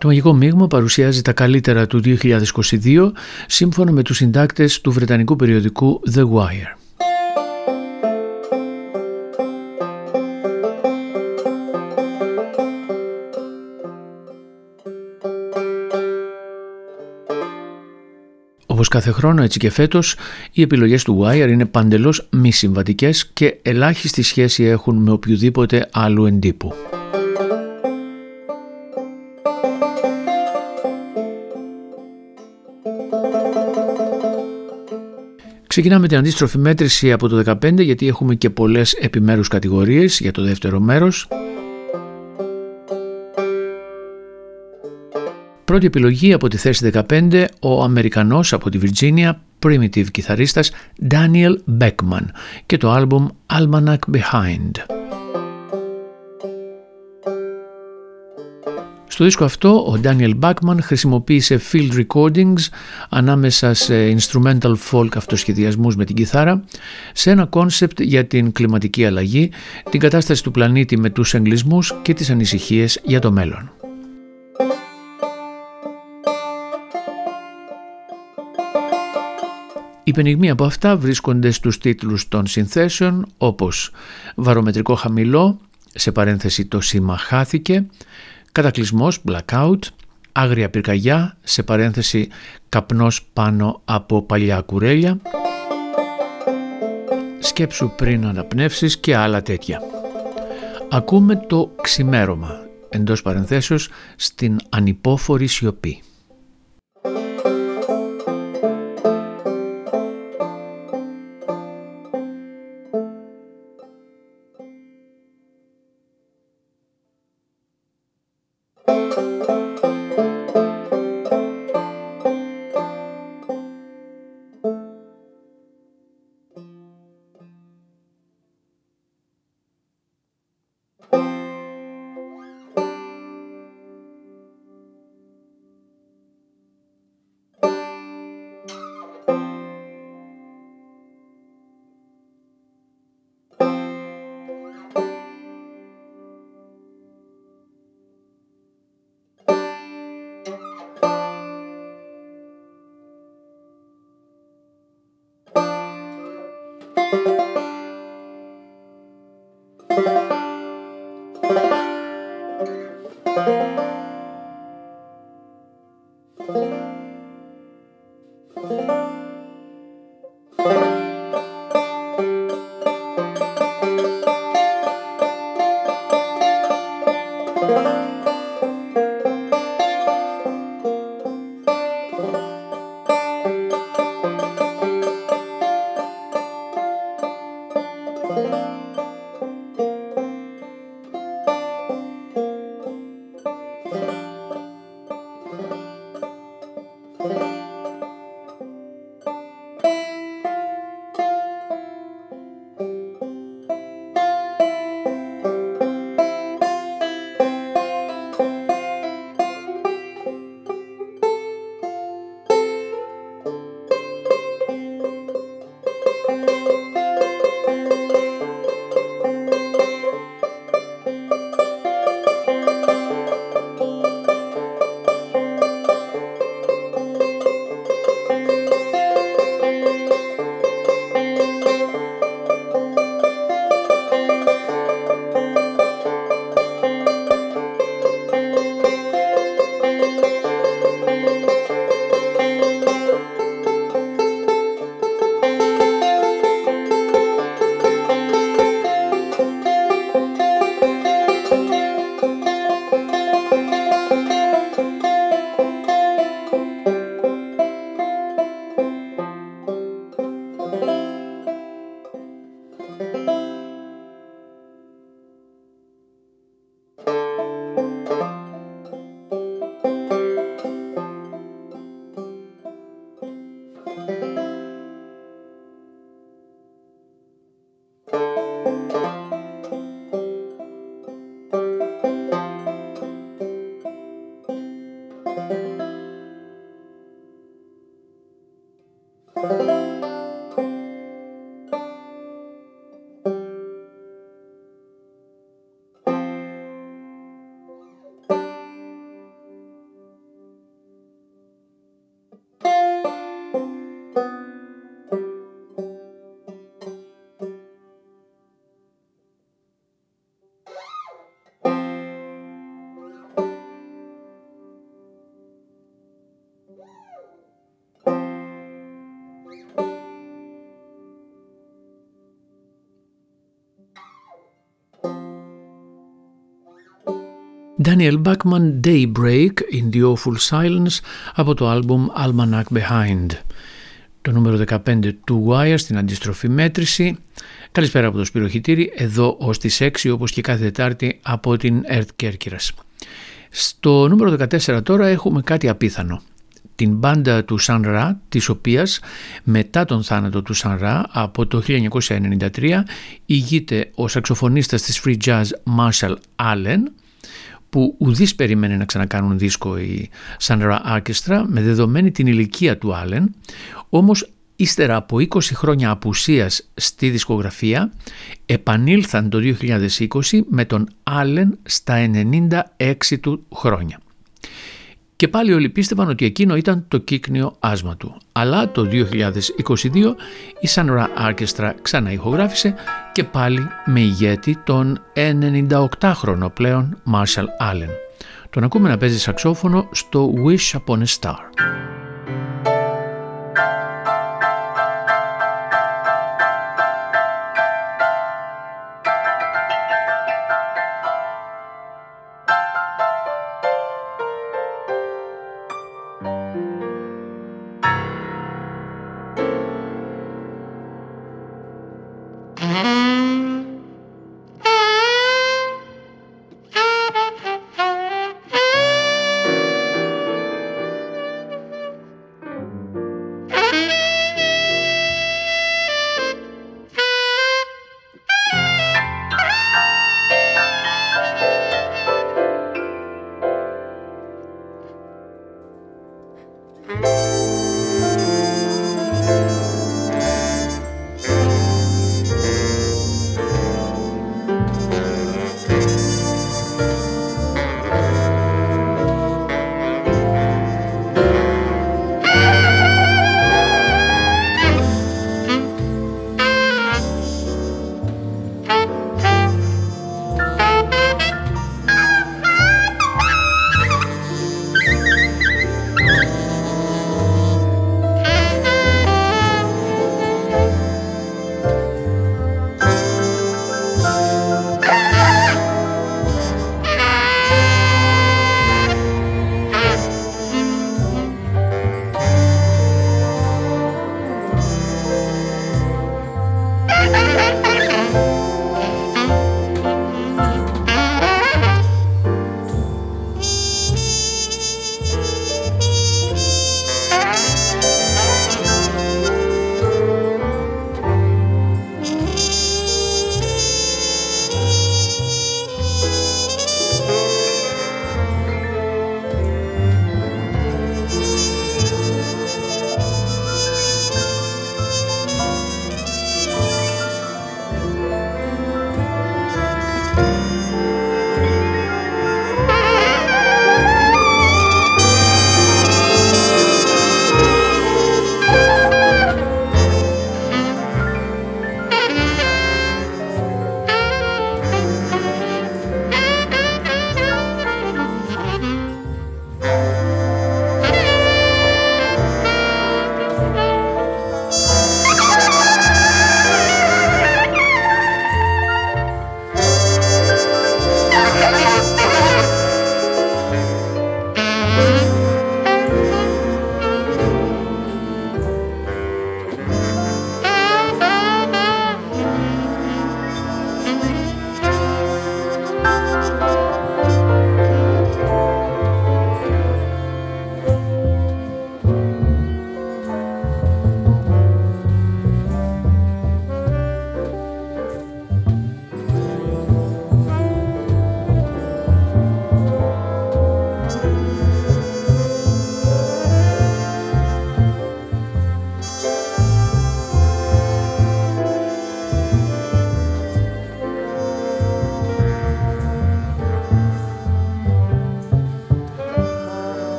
Το Μαγικό Μείγμα παρουσιάζει τα καλύτερα του 2022 σύμφωνα με τους συντάκτες του βρετανικού περιοδικού The Wire. Όπως κάθε χρόνο έτσι και φέτος οι επιλογές του Wire είναι παντελώς μη συμβατικές και ελάχιστη σχέση έχουν με οποιοδήποτε άλλου εντύπου. Ξεκινάμε την αντίστροφη μέτρηση από το 15 γιατί έχουμε και πολλές επιμέρους κατηγορίες για το δεύτερο μέρος. Πρώτη επιλογή από τη θέση 15 ο Αμερικανός από τη Βιρτζίνια primitive κιθαρίστας Daniel Beckman και το άλμπουμ Almanac Behind. Στο δίσκο αυτό ο Daniel Bachman χρησιμοποίησε field recordings ανάμεσα σε instrumental folk αυτοσχεδιασμούς με την κιθάρα σε ένα concept για την κλιματική αλλαγή, την κατάσταση του πλανήτη με τους εγκλεισμούς και τις ανησυχίες για το μέλλον. Υπαινιγμοί από αυτά βρίσκονται στους τίτλους των συνθέσεων όπως «Βαρομετρικό χαμηλό», σε παρένθεση το σήμα χάθηκε, Κατακλυσμός, blackout, άγρια πυρκαγιά, σε παρένθεση καπνός πάνω από παλιά κουρέλια, σκέψου πριν αναπνεύσεις και άλλα τέτοια. Ακούμε το ξημέρωμα, εντός παρενθέσεως, στην ανυπόφορη σιωπή. Daniel Bachman Daybreak in the Awful Silence από το άλμπουμ Almanac Behind. Το νούμερο 15 του Wire στην αντιστροφή μέτρηση. Καλησπέρα από το Σπυροχητήρι, εδώ ως τις 6 όπως και κάθε Τετάρτη από την ΕΡΤ Κέρκυρας. Στο νούμερο 14 τώρα έχουμε κάτι απίθανο. Την μπάντα του Σαν Ρα, της οποίας μετά τον θάνατο του Σαν Ρα από το 1993 ηγείται ο σαξοφωνίστας της Free Jazz Marshall Allen που ουδής περίμενε να ξανακάνουν δίσκο η Sandra Orchestra με δεδομένη την ηλικία του Άλεν, όμως ύστερα από 20 χρόνια απουσίας στη δισκογραφία επανήλθαν το 2020 με τον Άλεν στα 96 του χρόνια. Και πάλι όλοι πίστευαν ότι εκείνο ήταν το κύκνιο άσμα του. Αλλά το 2022 η Sunra Orchestra ξαναηχογράφησε και πάλι με ηγέτη τον 98χρονο πλέον Marshall Allen. Τον ακούμε να παίζει σαξόφωνο στο Wish Upon a Star.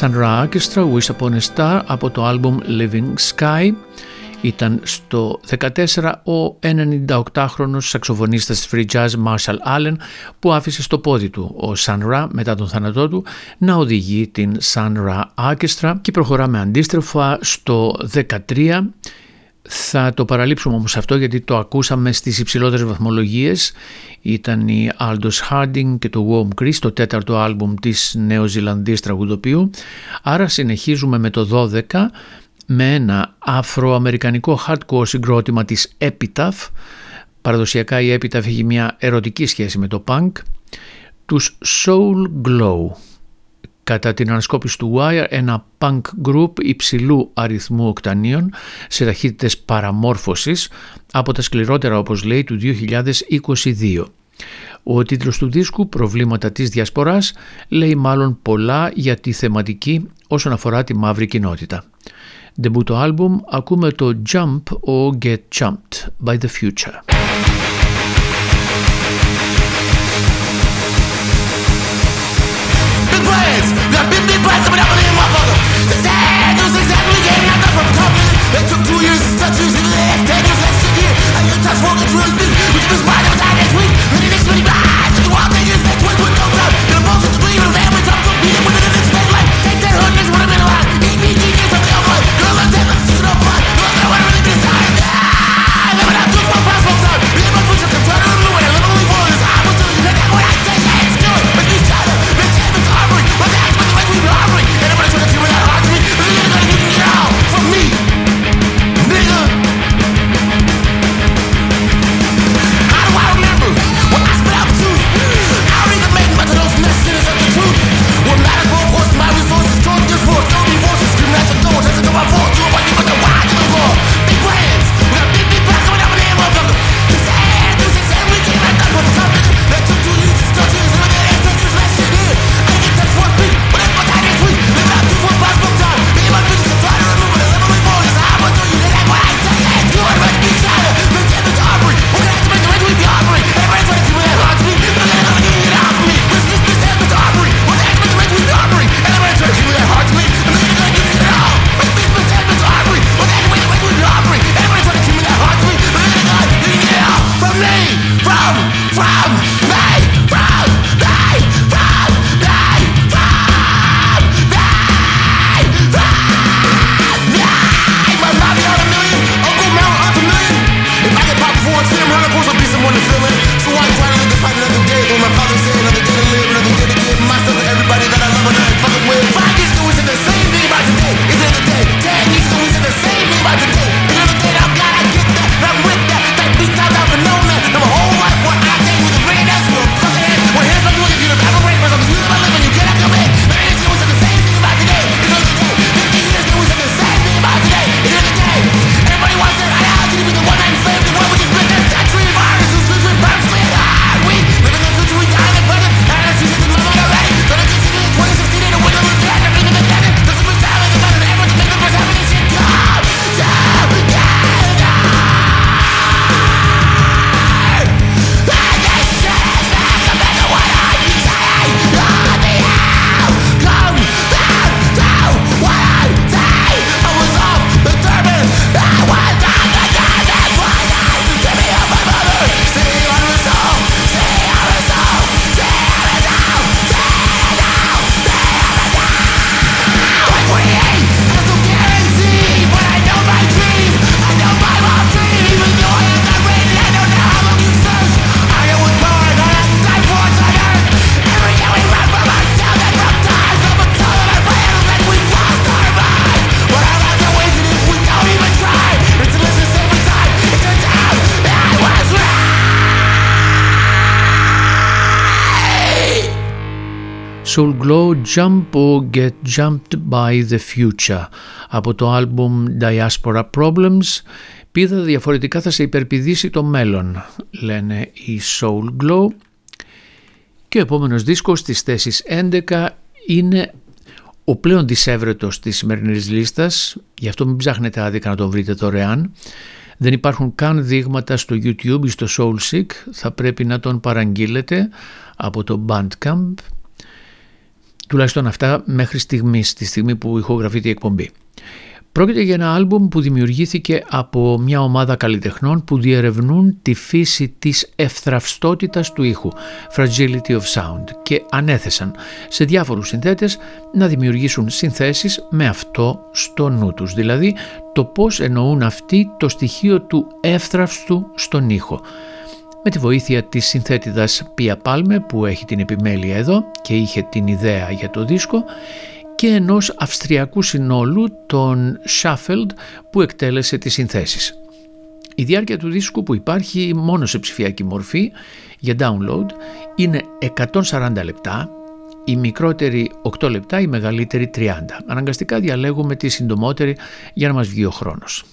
Sunra Orchestra Wish Upon a Star από το άλμπουμ Living Sky. Ήταν στο 14 ο 98χρονος σαξοφωνίστας της Free Jazz Marshall Allen που άφησε στο πόδι του ο Sun Ra μετά τον θάνατό του να οδηγεί την Sun Ra Orchestra. Και προχωράμε αντίστροφα στο 13 θα το παραλείψουμε όμως αυτό γιατί το ακούσαμε στις υψηλότερες βαθμολογίες. Ήταν η Aldous Harding και το Warm Chris, το τέταρτο άλμπουμ της νεοζηλανδής τραγουδοποιού. Άρα συνεχίζουμε με το 12 με ένα αφροαμερικανικό hardcore συγκρότημα της Epitaph. Παραδοσιακά η Epitaph έχει μια ερωτική σχέση με το punk. Τους Soul Glow. Κατά την ανασκόπηση του Wire, ένα punk group υψηλού αριθμού οκτανίων σε ταχύτητες παραμόρφωσης από τα σκληρότερα όπως λέει του 2022. Ο τίτλος του δίσκου «Προβλήματα της Διασποράς» λέει μάλλον πολλά για τη θεματική όσον αφορά τη μαύρη κοινότητα. Ντεμπούτο άλμπουμ ακούμε το Jump or Get Jumped by the Future. It took two years to the last 10 years last year. I hear touch walking through which was my Jump or Get Jumped by the Future από το άλμπουμ Diaspora Problems. Πίδα διαφορετικά θα σε υπερπηδήσει το μέλλον λένε οι Soul Glow. Και ο επόμενος δίσκος στις θέσεις 11 είναι ο πλέον δισεύρετος της σημερινής λίστας. Γι' αυτό μην ψάχνετε άδικα να τον βρείτε δωρεάν. Δεν υπάρχουν καν δείγματα στο YouTube ή στο Soulseek. Θα πρέπει να τον παραγγείλετε από το Bandcamp Τουλάχιστον αυτά μέχρι στιγμής, τη στιγμή που ηχογραφείται η εκπομπή. Πρόκειται για ένα άλμπουμ που δημιουργήθηκε από μια ομάδα καλλιτεχνών που διερευνούν τη φύση της ευθραυστότητας του ήχου, fragility of sound, και ανέθεσαν σε διάφορους συνθέτες να δημιουργήσουν συνθέσεις με αυτό στο νου τους, δηλαδή το πώς εννοούν αυτοί το στοιχείο του εύθραυστου στον ήχο. Με τη βοήθεια της συνθέτηδας Πία Πάλμε που έχει την επιμέλεια εδώ και είχε την ιδέα για το δίσκο, και ενός αυστριακού συνόλου, τον Shuffled, που εκτέλεσε τις συνθέσεις. Η διάρκεια του δίσκου που υπάρχει μόνο σε ψηφιακή μορφή για download είναι 140 λεπτά, η μικρότερη 8 λεπτά, η μεγαλύτερη 30. Αναγκαστικά διαλέγουμε τη συντομότερη για να μας βγει ο χρόνος.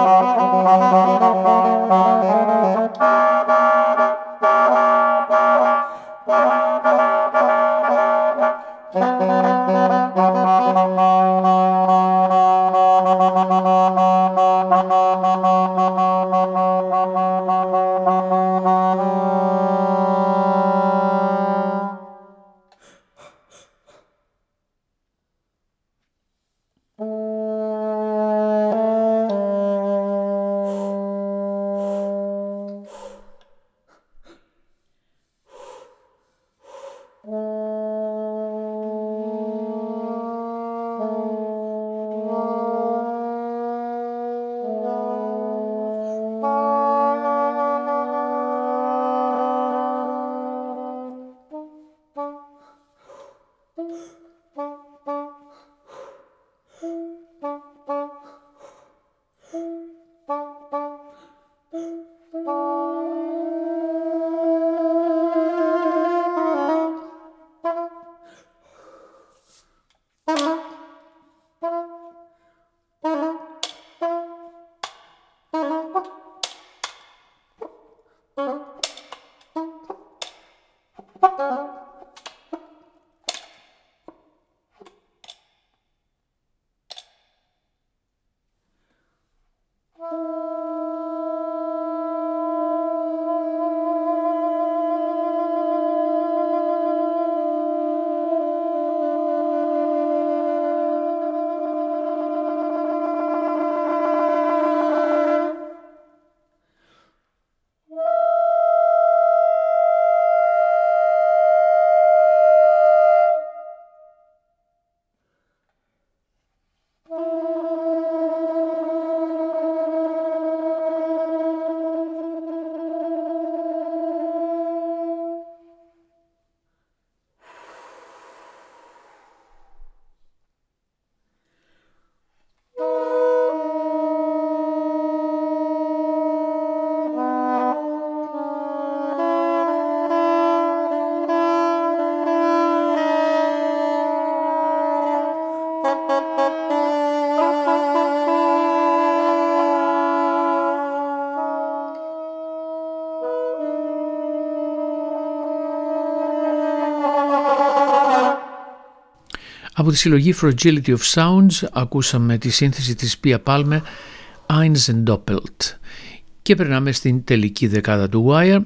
Oh. Από τη συλλογή Fragility of Sounds ακούσαμε τη σύνθεση της Pia Palme Eins and Doppelt και περνάμε στην τελική δεκάδα του Wire.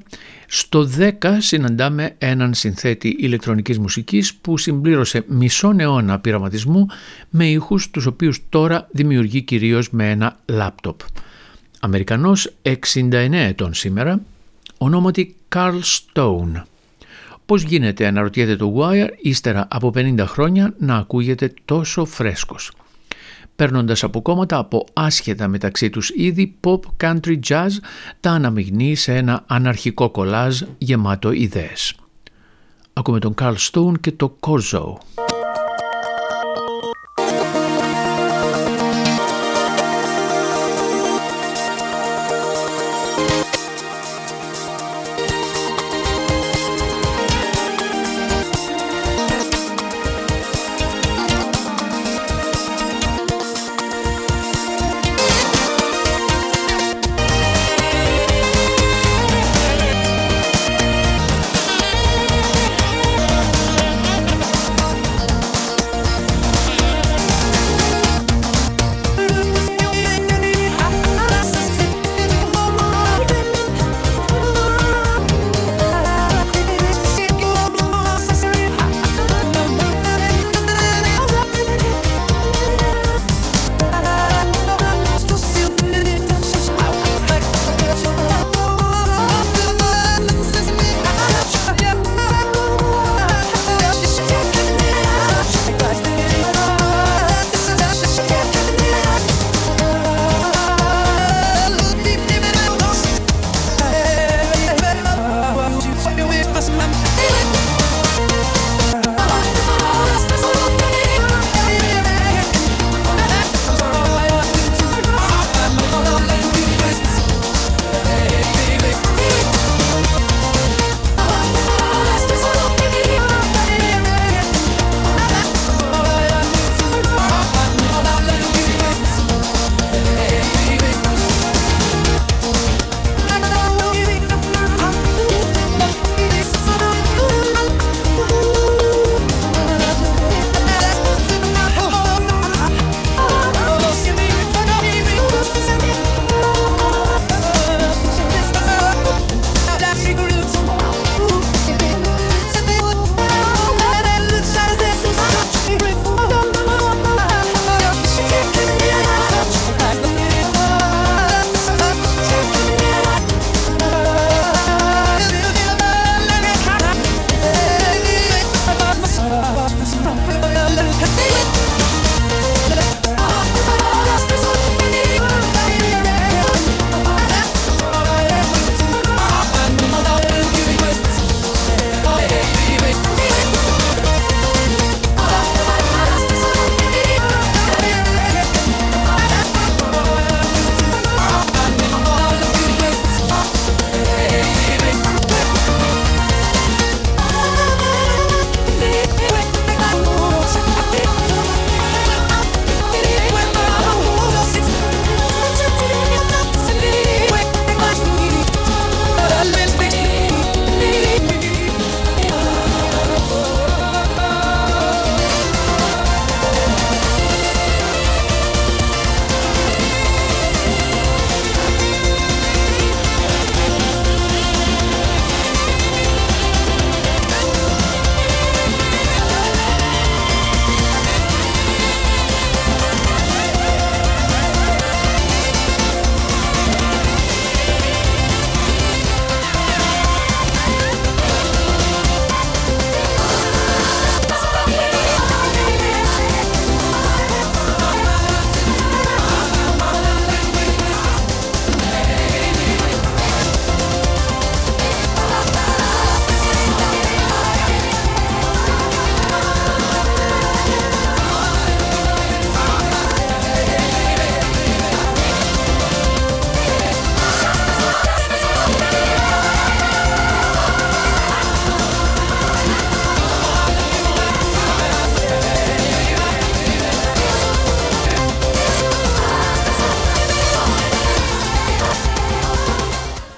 Στο 10 συναντάμε έναν συνθέτη ηλεκτρονικής μουσικής που συμπλήρωσε μισό αιώνα πειραματισμού με ήχους τους οποίους τώρα δημιουργεί κυρίως με ένα λάπτοπ. Αμερικανός 69 ετών σήμερα, ονόματι Carl Stone. Πώς γίνεται, αναρωτιέται το Wire, ύστερα από 50 χρόνια να ακούγεται τόσο φρέσκος. Παίρνοντας από κόμματα από άσχετα μεταξύ τους είδη pop, country, jazz, τα αναμειγνύει σε ένα αναρχικό κολάζ γεμάτο ιδέες. Ακούμε τον Carl Stone και το Corzo.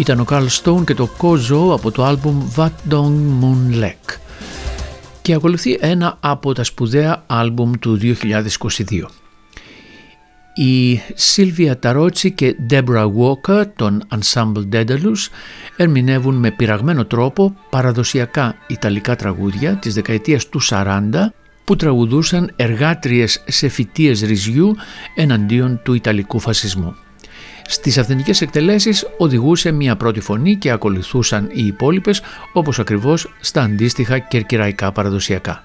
Ήταν ο Carl Stone και το Kozo από το άλμπουμ Wat Dong Moon Lek και ακολουθεί ένα από τα σπουδαία άλμπουμ του 2022. Οι Σίλβια Ταρότσι και Deborah Walker των Ensemble Daedalus ερμηνεύουν με πειραγμένο τρόπο παραδοσιακά Ιταλικά τραγούδια της δεκαετίας του 40 που τραγουδούσαν εργάτριες σε φυτίες ρυζιού εναντίον του Ιταλικού φασισμού. Στις αυθεντικές εκτελέσεις οδηγούσε μια πρώτη φωνή και ακολουθούσαν οι υπόλοιπες όπως ακριβώς στα αντίστοιχα κερκυραϊκά παραδοσιακά.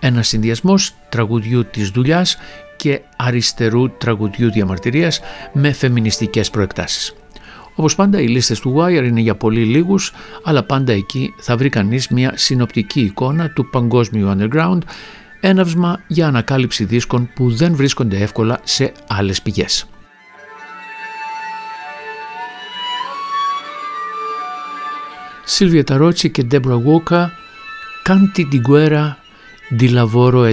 Ένας συνδυασμός τραγουδιού της δουλειάς και αριστερού τραγουδιού διαμαρτυρίας με φεμινιστικές προεκτάσεις. Όπως πάντα οι λίστες του Wire είναι για πολύ λίγους, αλλά πάντα εκεί θα βρει κανείς μια συνοπτική εικόνα του παγκόσμιου underground, έναυσμα για ανακάλυψη δίσκων που δεν βρίσκονται εύκολα σε άλλες πηγές. Silvia Tarocci che Deborah Walker, Canti di guerra di lavoro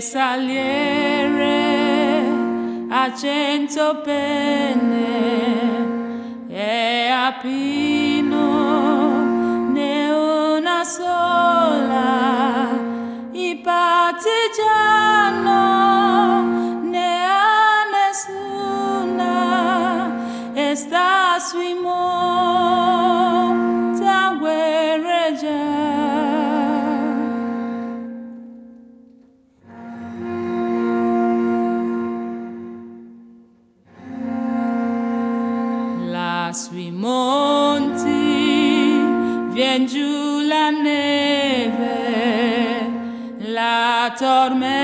saliere a cento e e a Pino ne una sola. tormenta.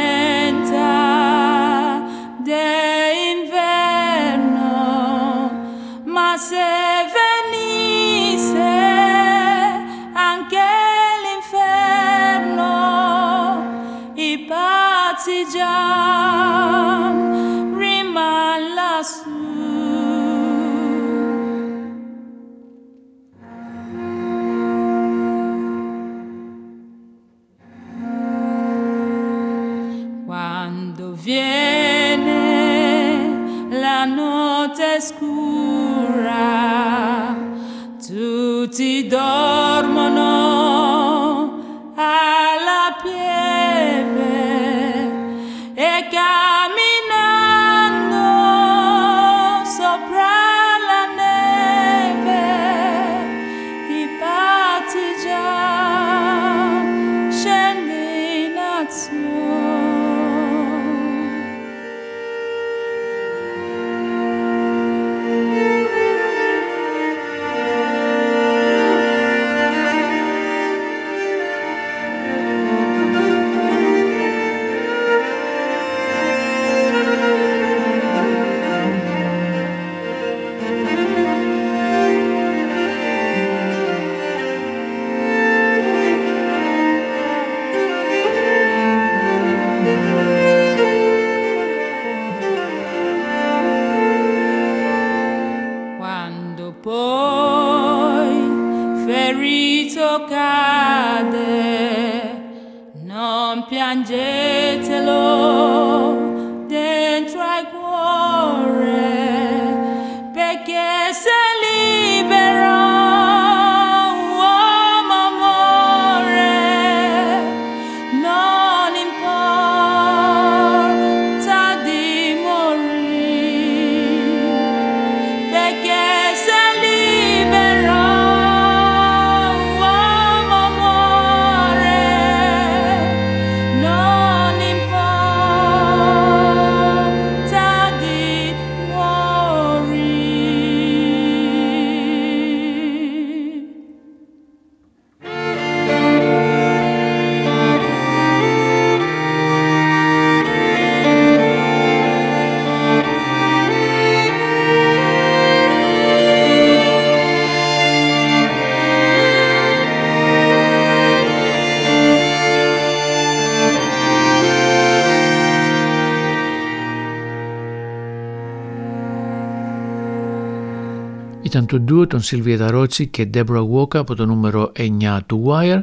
Ήταν το ντουο των Σίλβια Ταρότσι και Deborah Walker από το νούμερο 9 του Wire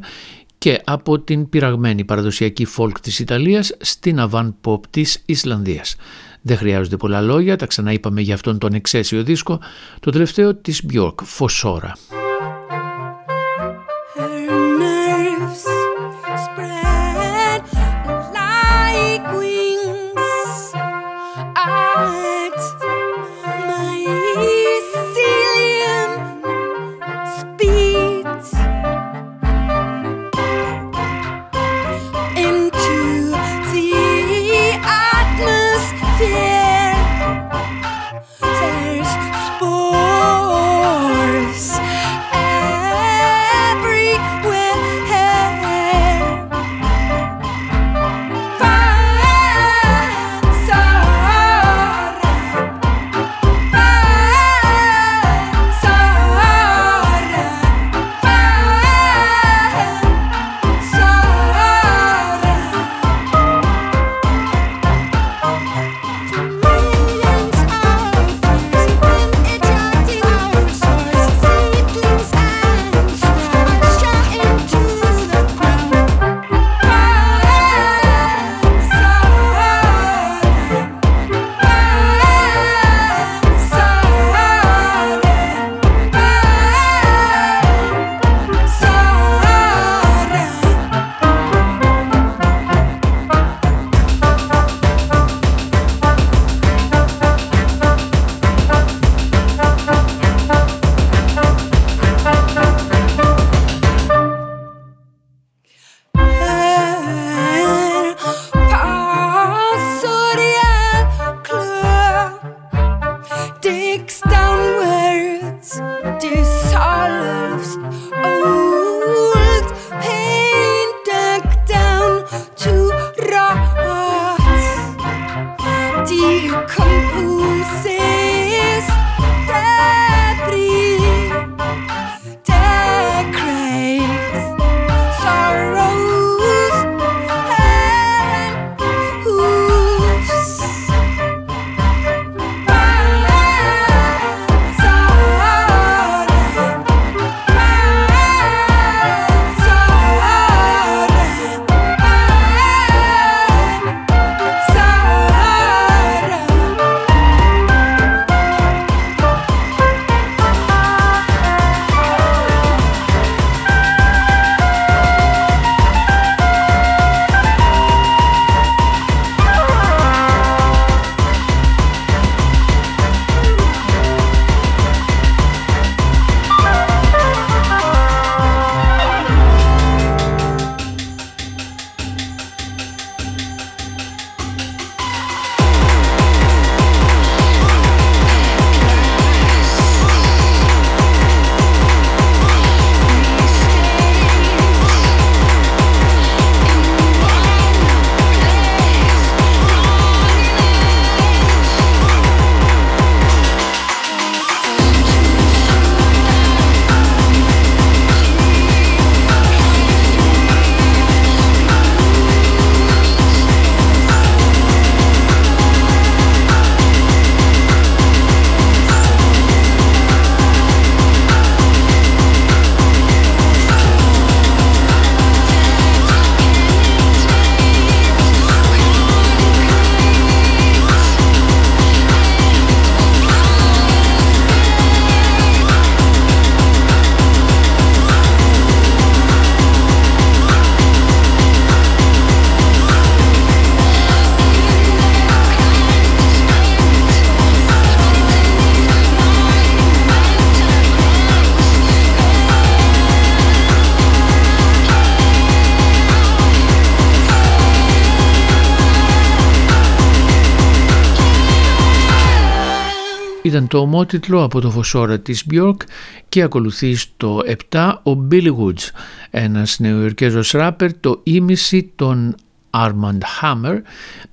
και από την πειραγμένη παραδοσιακή folk της Ιταλίας στην avant pop της Ισλανδίας. Δεν χρειάζονται πολλά λόγια, τα ξαναείπαμε για αυτόν τον εξαίσιο δίσκο, το τελευταίο της Björk, Φωσόρα. Ήταν το ομότιτλο από το φωσόρα της Björk και ακολουθεί στο 7 ο Billy Woods, ένας νεοϊορκέζος ράπερ, το ίμιση των Armand Hammer,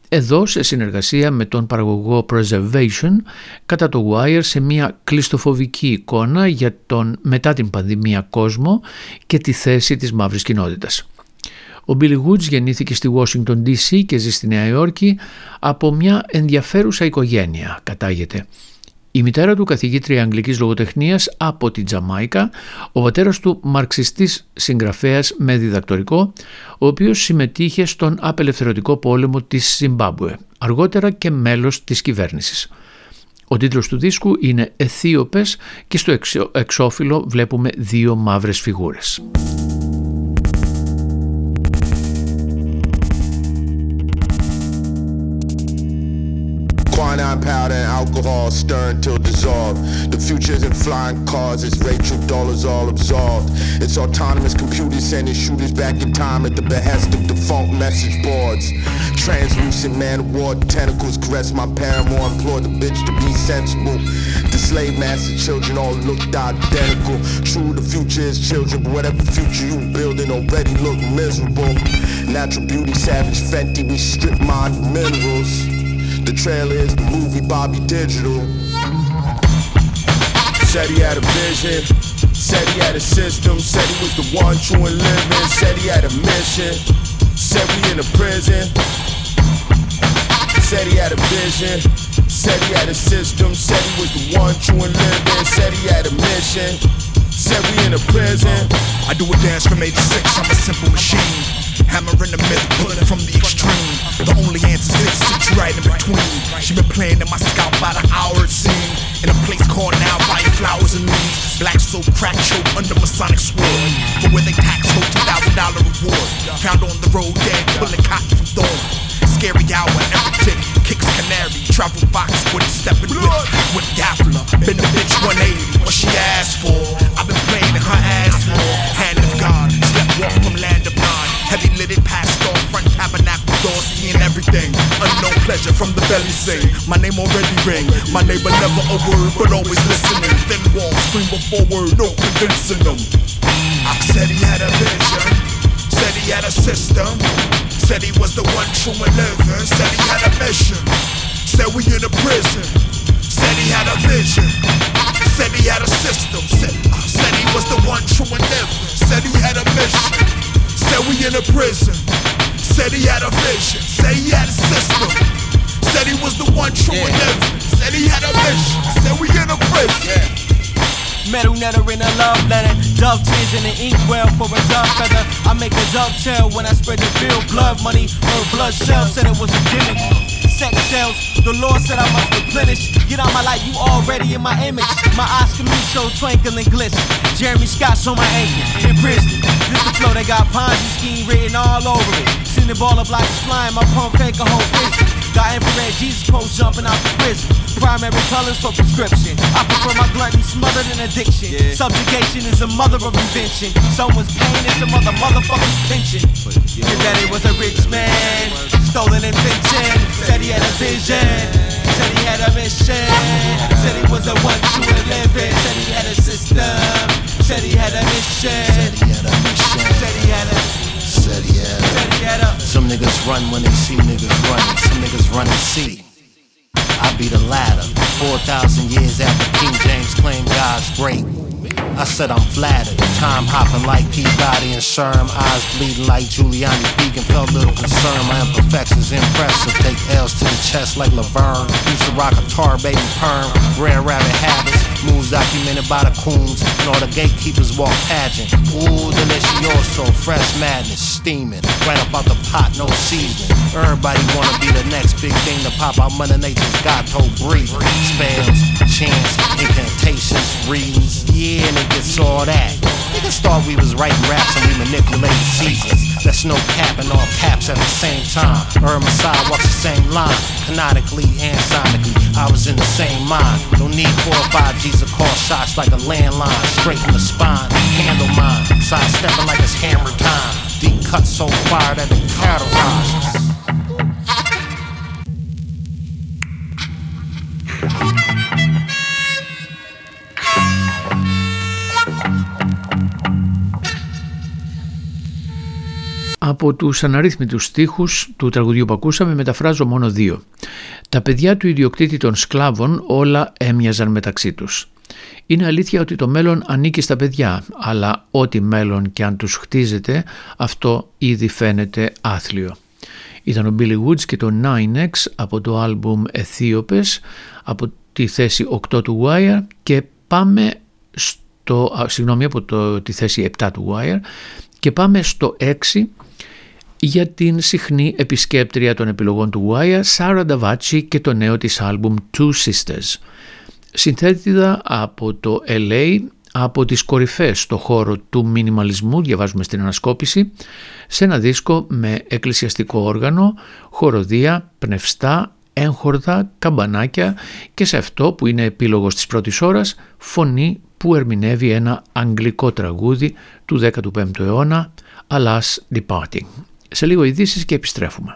εδώ σε συνεργασία με τον παραγωγό Preservation κατά το Wire σε μια κλειστοφοβική εικόνα για τον μετά την πανδημία κόσμο και τη θέση της μαύρης κοινότητας. Ο Billy Woods γεννήθηκε στη Washington DC και ζει στη Νέα Υόρκη από μια ενδιαφέρουσα οικογένεια, κατάγεται. Η μητέρα του καθηγήτρια αγγλικής λογοτεχνίας από την Τζαμάικα, ο πατέρας του μαρξιστής συγγραφέας με διδακτορικό, ο οποίος συμμετείχε στον απελευθερωτικό πόλεμο της Ζιμπάμπουε, αργότερα και μέλος της κυβέρνησης. Ο τίτλος του δίσκου είναι «Αιθίωπες» και στο εξώφυλλο βλέπουμε δύο μαύρες φιγούρες. Quinine powder and alcohol stirring till dissolved. The future isn't flying cars, it's Rachel dollars all absolved. It's autonomous computers sending shooters back in time at the behest of defunct message boards. Translucent man of war tentacles caress my paramour, implore the bitch to be sensible. The slave master children all looked identical. True, the future is children, but whatever future you building already look miserable. Natural beauty, savage Fenty, we strip mine minerals. The trailer is the movie Bobby Digital. Said he had a vision, said he had a system, said he was the one true and living, said he had a mission, said we in a prison. Said he had a vision, said he had a system, said he was the one true and living, said he had a mission, said we in a prison. I do a dance from 86, I'm a simple machine. Hammer in the middle, pulling from the extreme. The only answer is sits right in between. She been playing in my scalp by the hour it seemed. In a place called now, buying flowers and leaves. Black soap, crack choke under Masonic sword. For where they tax hold $2,000 reward. Found on the road dead, pulling cotton from thorn. Scary hour, every kicks canary. Travel box with stepping whip. With Gaffler. been the bitch 180. What she asked for, I've been playing in her ass more. Heavy lidded past door, front tabernacle door, seeing everything. Unknown pleasure from the belly sing. My name already ring. My neighbor never a word, but always listening. Thin wall, scream before word, no convincing them. I said he had a vision, said he had a system, said he was the one true and living, said he had a mission, said we in a prison, said he had a vision, said he had a system, said, uh, said he was the one true and living, said he had a mission. Said we in a prison. Said he had a vision. Said he had a system. Said he was the one true yeah. and living. Said he had a mission. Said we in a prison. Yeah. Metal netter in a love letter. Dove tears in the ink well for a dove feather. I make a dovetail when I spread the bill. Blood money or blood cells said it was a gimmick. Sex sales, the Lord said I must replenish. Get out my light, you already in my image. My Oscar so twinkle and glisten. Jeremy Scott's on my ankle in prison. This the flow that got Ponzi scheme written all over it. Seen the ball of blocks flying, my pump fake a whole prison. Got infrared Jesus post jumping out the prison. Primary colors for prescription. I prefer my gluttony smothered in addiction. Yeah. Subjugation is a mother of invention. Someone's pain is a mother motherfucker's pension. Your daddy was a rich man, stolen invention. Said he had a vision. Said he had a mission. Said he was a one true living. Said he had a system. Said he had a mission. Said he had a mission. Said he had a. Said he had a. Said he had a. Some niggas run when they see niggas running. Some niggas run and see. I be the latter. 4,000 years after King James claimed God's great. I said I'm flattered. Time hopping like Peabody and Sherm. Eyes bleeding like Giuliani speaking. Felt little concern. My imperfections impressive. Take L's to the chest like Laverne. Used to rock a tar baby perm. Rare rabbit habits. Moves documented by the coons, and all the gatekeepers walk pageant. Ooh, delicioso, fresh madness, steaming. Right up out the pot, no seasoning. Everybody wanna be the next big thing to pop out Mother Nature's got to breathe. Spells, chants, incantations, reads. Yeah, niggas all that. Niggas thought we was writing raps and we manipulated seasons. That's no cap and all caps at the same time. Irma side walks the same line, canonically and sonically. I was in the same mind. No need for a 5G these are called shots like a landline, straight in the spine. Handle mine, sidestepping like it's hammer time. Deep cut so far that it cauterizes. Από τους αναρρύθμιτους στίχους του τραγουδιού που ακούσαμε μεταφράζω μόνο δύο. Τα παιδιά του ιδιοκτήτη των σκλάβων όλα έμοιαζαν μεταξύ τους. Είναι αλήθεια ότι το μέλλον ανήκει στα παιδιά, αλλά ό,τι μέλλον και αν τους χτίζεται, αυτό ήδη φαίνεται άθλιο. Ήταν ο Billy Woods και το 9X από το άλμπουμ Αιθίωπες, από τη θέση 8 του Wire και πάμε στο, συγγνώμη, από το, τη θέση 7 του Wire και πάμε στο 6 για την συχνή επισκέπτρια των επιλογών του Wire, Sarah Davachi και το νέο της άλμπουμ Two Sisters. Συνθέτηδα από το LA, από τις κορυφές στο χώρο του μινιμαλισμού, διαβάζουμε στην ανασκόπηση, σε ένα δίσκο με εκκλησιαστικό όργανο, χοροδία, πνευστά, έγχορδα, καμπανάκια και σε αυτό που είναι επίλογος της πρώτης ώρας, φωνή που ερμηνεύει ένα αγγλικό τραγούδι του 15ου αιώνα, Alas Departing. Σε λίγο ειδήσεις και επιστρέφουμε.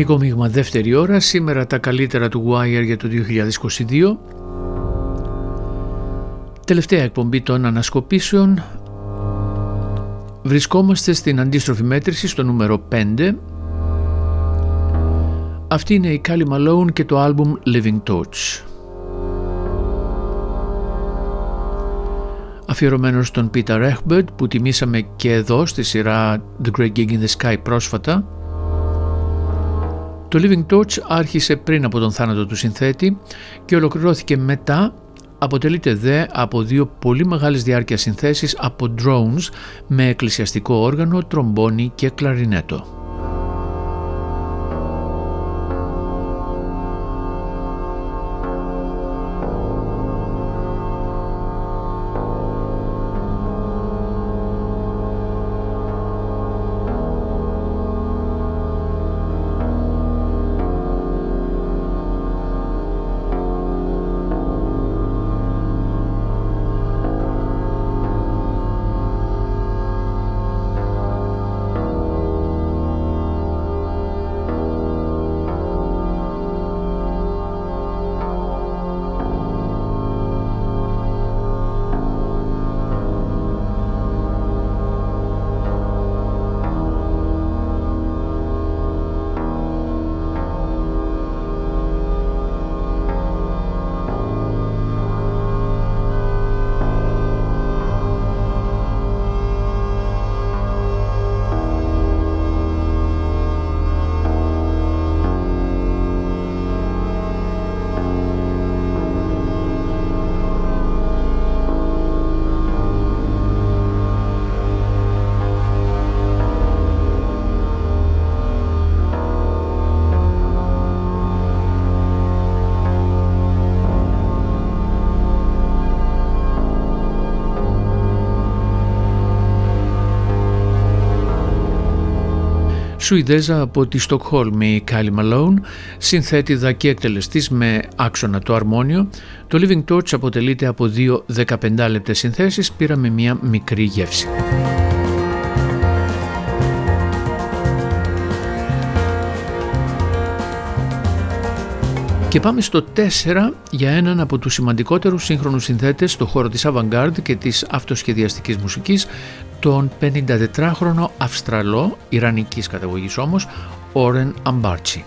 Μαγικό μείγμα δεύτερη ώρα, σήμερα τα καλύτερα του Wire για το 2022. Τελευταία εκπομπή των ανασκοπήσεων. Βρισκόμαστε στην αντίστροφη μέτρηση στο νούμερο 5. Αυτή είναι η Kali Malone και το άλμπουμ Living Torch. Αφιερωμένος στον Peter Echbert που τιμήσαμε και εδώ στη σειρά The Great Gig in the Sky πρόσφατα το Living Torch άρχισε πριν από τον θάνατο του συνθέτη και ολοκληρώθηκε μετά αποτελείται δε από δύο πολύ μεγάλες διάρκειας συνθέσεις από drones με εκκλησιαστικό όργανο, τρομπόνι και κλαρινέτο. Σουηδέζα από τη Στοκχόλμη η Κάλι Μαλόν, συνθέτηδα και εκτελεστής με άξονα το αρμόνιο. Το Living Torch αποτελείται από δύο 15 λεπτές συνθέσεις, πήραμε μια μικρή γεύση. Και πάμε στο 4 για έναν από τους σημαντικότερους σύγχρονους συνθέτες στο χώρο της avant-garde και της αυτοσχεδιαστικής μουσικής, τον 54χρονο Αυστραλό, Ιρανικής καταγωγής όμως, Όρεν Αμπάρτσι.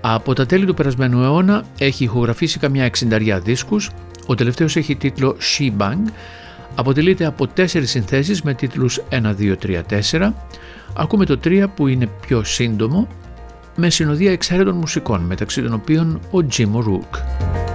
Από τα τέλη του περασμένου αιώνα έχει ηχογραφήσει καμιά εξινταριά δίσκους, ο τελευταίος έχει τίτλο She Bang, αποτελείται από τέσσερις συνθέσεις με τίτλους 1, 2, 3, 4, ακούμε το 3 που είναι πιο σύντομο, με συνοδεία εξαίρετων μουσικών μεταξύ των οποίων ο Jim O'Rourke.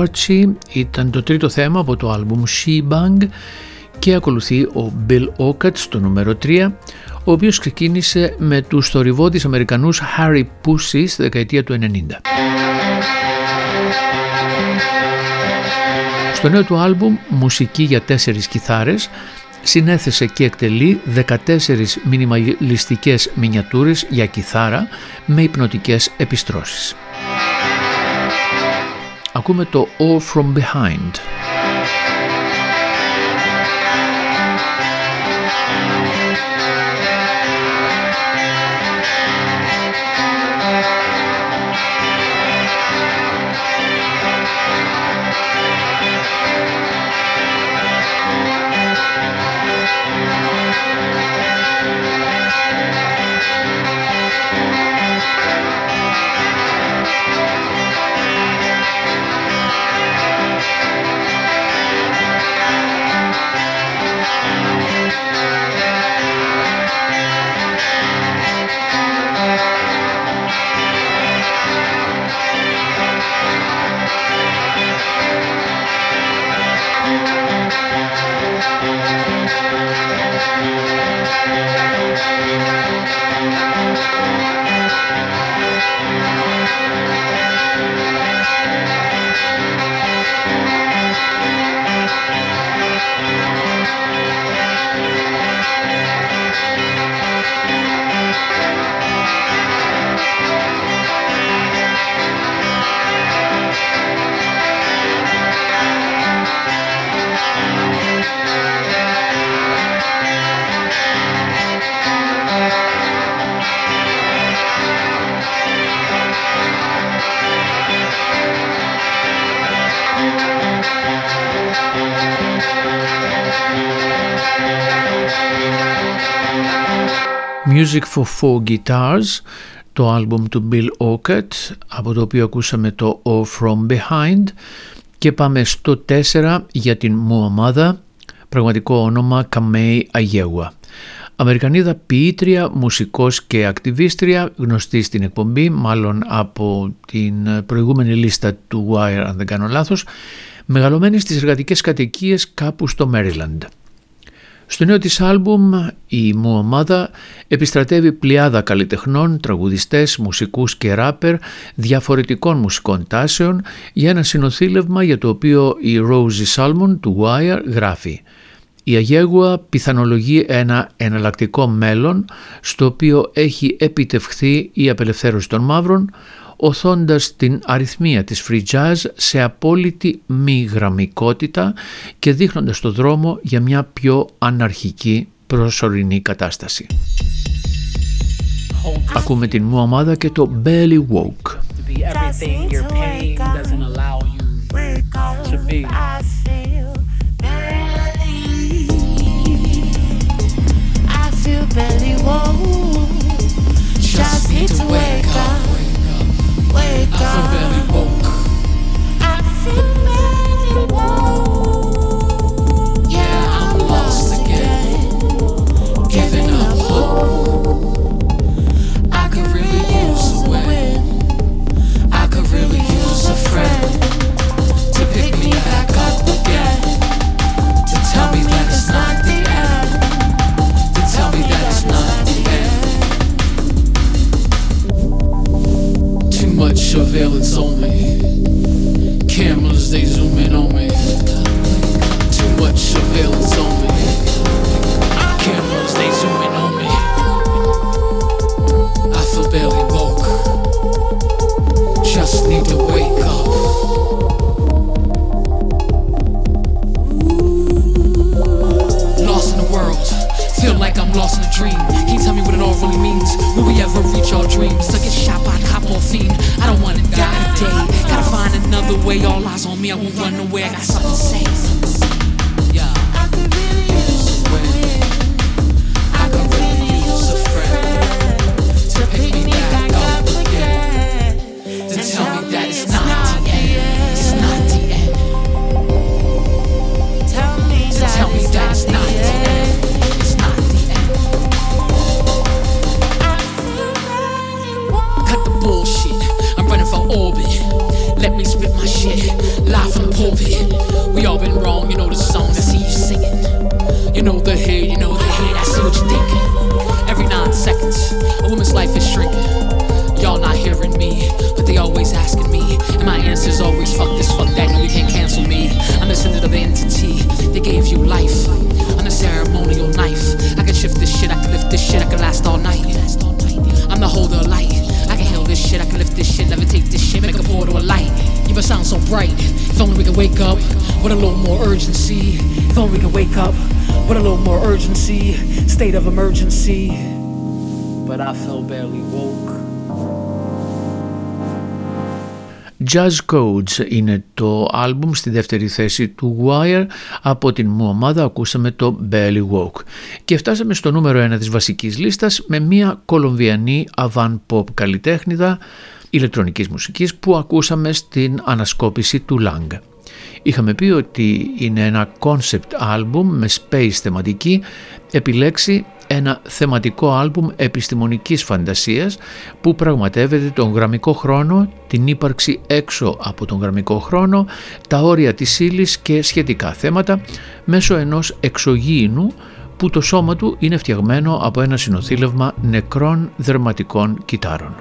Lauren Barchi ήταν το τρίτο θέμα από το άλμπουμ She Bang και ακολουθεί ο Bill Ockett στο νούμερο 3 ο οποίος ξεκίνησε με τους θορυβόντες Αμερικανούς Harry Pussy στη δεκαετία του 90. Στο νέο του άλμπουμ «Μουσική για τέσσερις κιθάρες» συνέθεσε και εκτελεί 14 μινιμαλιστικές μινιατούρες για κιθάρα με υπνοτικές επιστρώσεις. Ακούμε το All From Behind. Music for Four Guitars, το άλμπουμ του Bill Ockett, από το οποίο ακούσαμε το All From Behind και πάμε στο 4 για την Μουαμάδα, πραγματικό όνομα Καμέι Αγέουα. Αμερικανίδα ποιήτρια, μουσικός και ακτιβίστρια, γνωστή στην εκπομπή, μάλλον από την προηγούμενη λίστα του Wire αν δεν κάνω λάθος, μεγαλωμένη στις εργατικές κατοικίες κάπου στο Maryland. Στο νέο της άλμπουμ η μου ομάδα επιστρατεύει πλειάδα καλλιτεχνών, τραγουδιστές, μουσικούς και ράπερ διαφορετικών μουσικών τάσεων για ένα συνοθήλευμα για το οποίο η Rosie Salmon του Wire γράφει. «Η Αγέγουα πιθανολογεί ένα εναλλακτικό μέλλον στο οποίο έχει επιτευχθεί η απελευθέρωση των μαύρων οθώντας την αριθμία της free jazz σε απόλυτη μη γραμμικότητα και δείχνοντας το δρόμο για μια πιο αναρχική προσωρινή κατάσταση. Ακούμε την μου ομάδα και το Belly Woke. belly woke. Just need to wake time. I'm lost in a dream. Can you tell me what it all really means? Will we ever reach our dreams? To get shot by a cop or fiend? I don't wanna die today. Gotta find another way. All eyes on me. I won't run away. I got something to say. A really use a friend to pick me orbit. Let me spit my shit live from the pulpit. We all been wrong, you know the song. I see you singing. You know the head, you know the head. I see what you think. Every nine seconds, a woman's life is shrinking. Y'all not hearing me, but they always asking me. And my answer's always fuck this, fuck that. No, you can't cancel me. I'm the sender of the entity that gave you life. I'm the ceremonial knife. I can shift this shit, I can lift this shit, I can last all night. I'm the holder shit, I can lift this shit, levitate this shit, make a portal of light. You must sound so bright. If only we could wake up with a little more urgency. If only we could wake up with a little more urgency. State of emergency. But I feel barely woke. Jazz Codes είναι το άλμπουμ στη δεύτερη θέση του Wire από την μου ομάδα ακούσαμε το Belly Walk και φτάσαμε στο νούμερο 1 της βασικής λίστας με μια κολομβιανή avant pop καλλιτέχνηδα ηλεκτρονικής μουσικής που ακούσαμε στην ανασκόπηση του Lang. Είχαμε πει ότι είναι ένα concept album με space θεματική επιλέξει ένα θεματικό άλμπουμ επιστημονικής φαντασίας που πραγματεύεται τον γραμμικό χρόνο, την ύπαρξη έξω από τον γραμμικό χρόνο, τα όρια της ύλη και σχετικά θέματα μέσω ενός εξωγήινου που το σώμα του είναι φτιαγμένο από ένα συνοθήλευμα νεκρών δερματικών κυτάρων.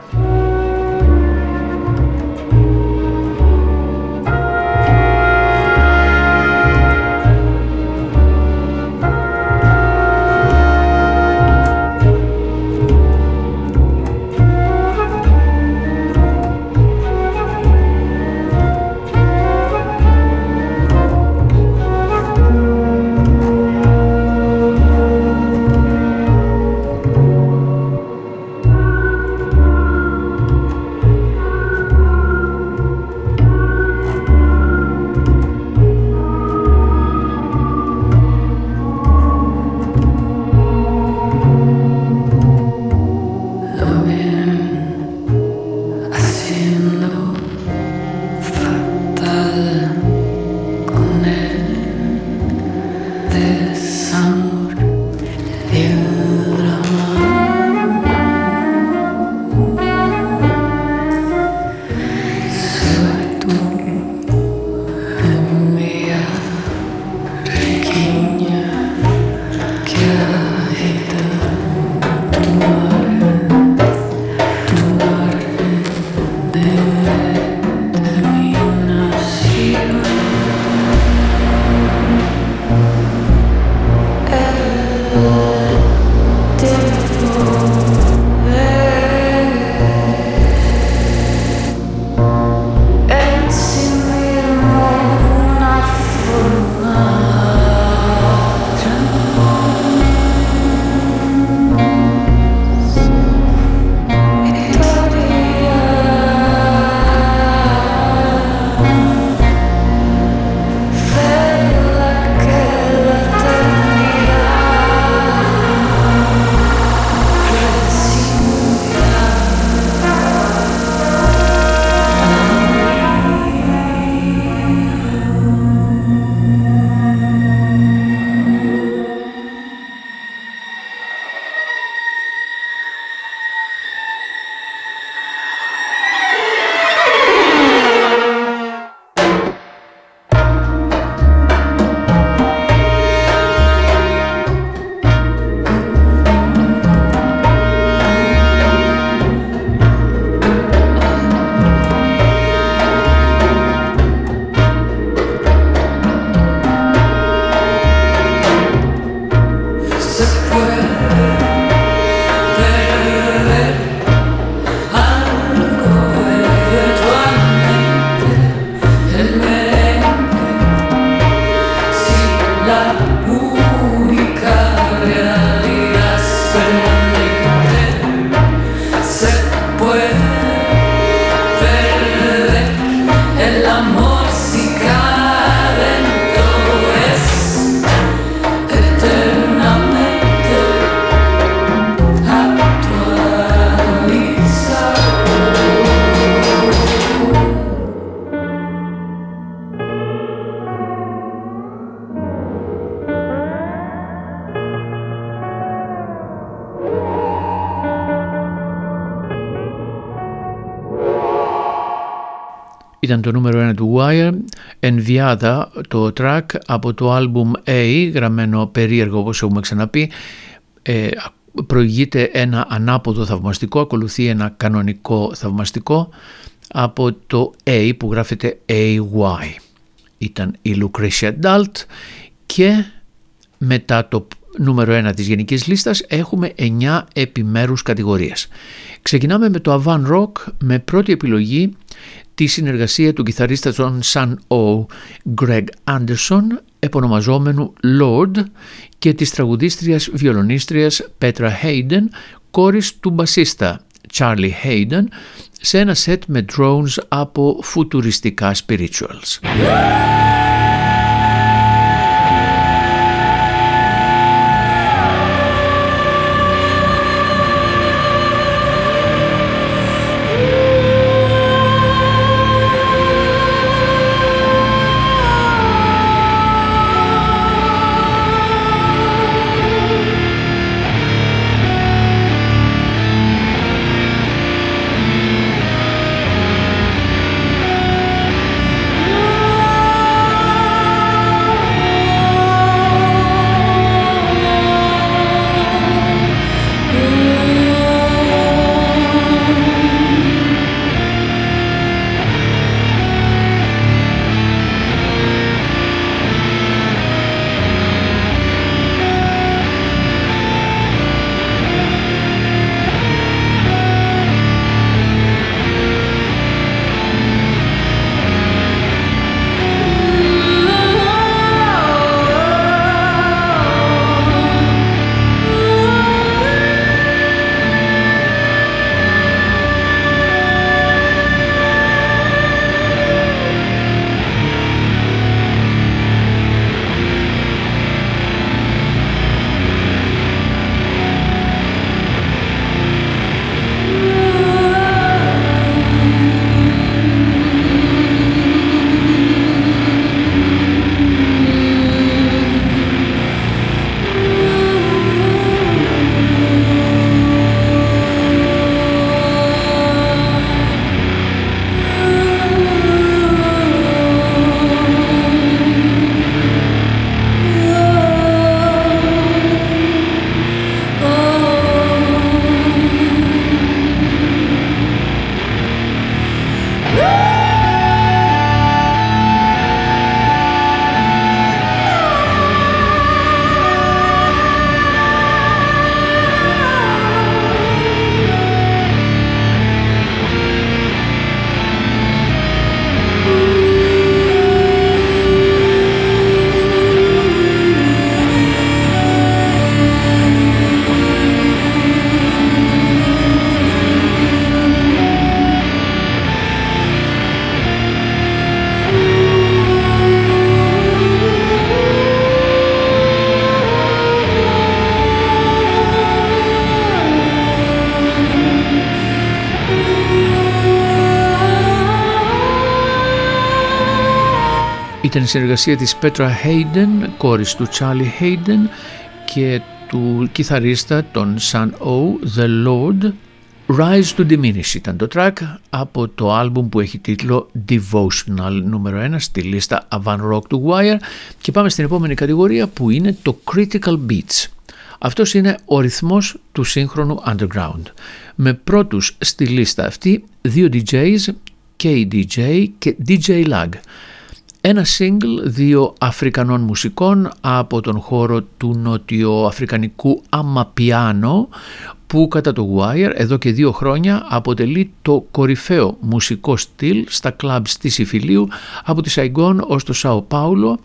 나 Ήταν το νούμερο 1 του Wire, Enviada, το track από το album A, γραμμένο περίεργο όπως έχουμε ξαναπεί, ε, προηγείται ένα ανάποδο θαυμαστικό, ακολουθεί ένα κανονικό θαυμαστικό από το A που γράφεται AY. Ήταν η Lucretia Dalt και μετά το νούμερο 1 της γενικής λίστας έχουμε 9 επιμέρους κατηγορίες. Ξεκινάμε με το Avan Rock με πρώτη επιλογή τη συνεργασία του κιθαρίστα των Sun O Greg Anderson επωνομαζόμενου Lord και της τραγουδίστριας βιολονίστριας Petra Hayden κόρης του μπασίστα Charlie Hayden σε ένα σετ με drones από φουτουριστικά spirituals. Ήταν η συνεργασία της Petra Hayden, κόρης του Charlie Hayden και του κιθαρίστα των Sun O, The Lord. Rise to Diminish ήταν το track από το άλμπουμ που έχει τίτλο Devotional νούμερο 1 στη λίστα Avant Rock του Wire και πάμε στην επόμενη κατηγορία που είναι το Critical Beats. Αυτός είναι ο ρυθμός του σύγχρονου underground. Με πρώτους στη λίστα αυτή δύο DJs, KDJ και DJ Lag ένα single δύο Αφρικανών μουσικών από τον χώρο του νοτιοαφρικανικού Αμαπιάνο που κατά το Wire εδώ και δύο χρόνια αποτελεί το κορυφαίο μουσικό στυλ στα κλαμπς της Ιφιλίου από τη Σαϊγκόν ως το Σάο Πάουλο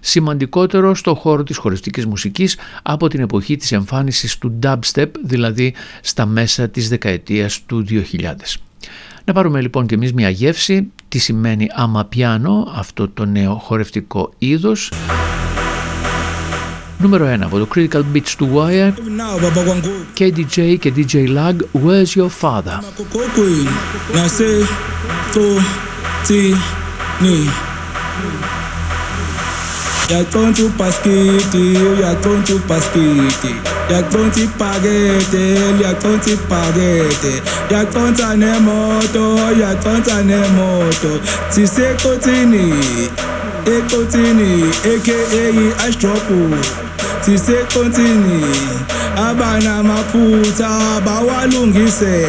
σημαντικότερο στο χώρο της χωριστικής μουσικής από την εποχή της εμφάνισης του dubstep δηλαδή στα μέσα της δεκαετίας του 2000. Να πάρουμε λοιπόν και εμείς μια γεύση τι σημαίνει αμαπιάνο αυτό το νέο χορευτικό είδος. Νούμερο 1 από το Critical Beats του Wire KDJ και DJ Lag Where's Your Father; Jak vão te pasquete, jak vão te pasquete Jak vão te paguete, jak vão te paguete Jak vão ta ne moto, jak vão ta ne moto Si se continue, e continue, a.k.a. Astropo i-ashdropu sisecothini abanamaphutha bawalungise.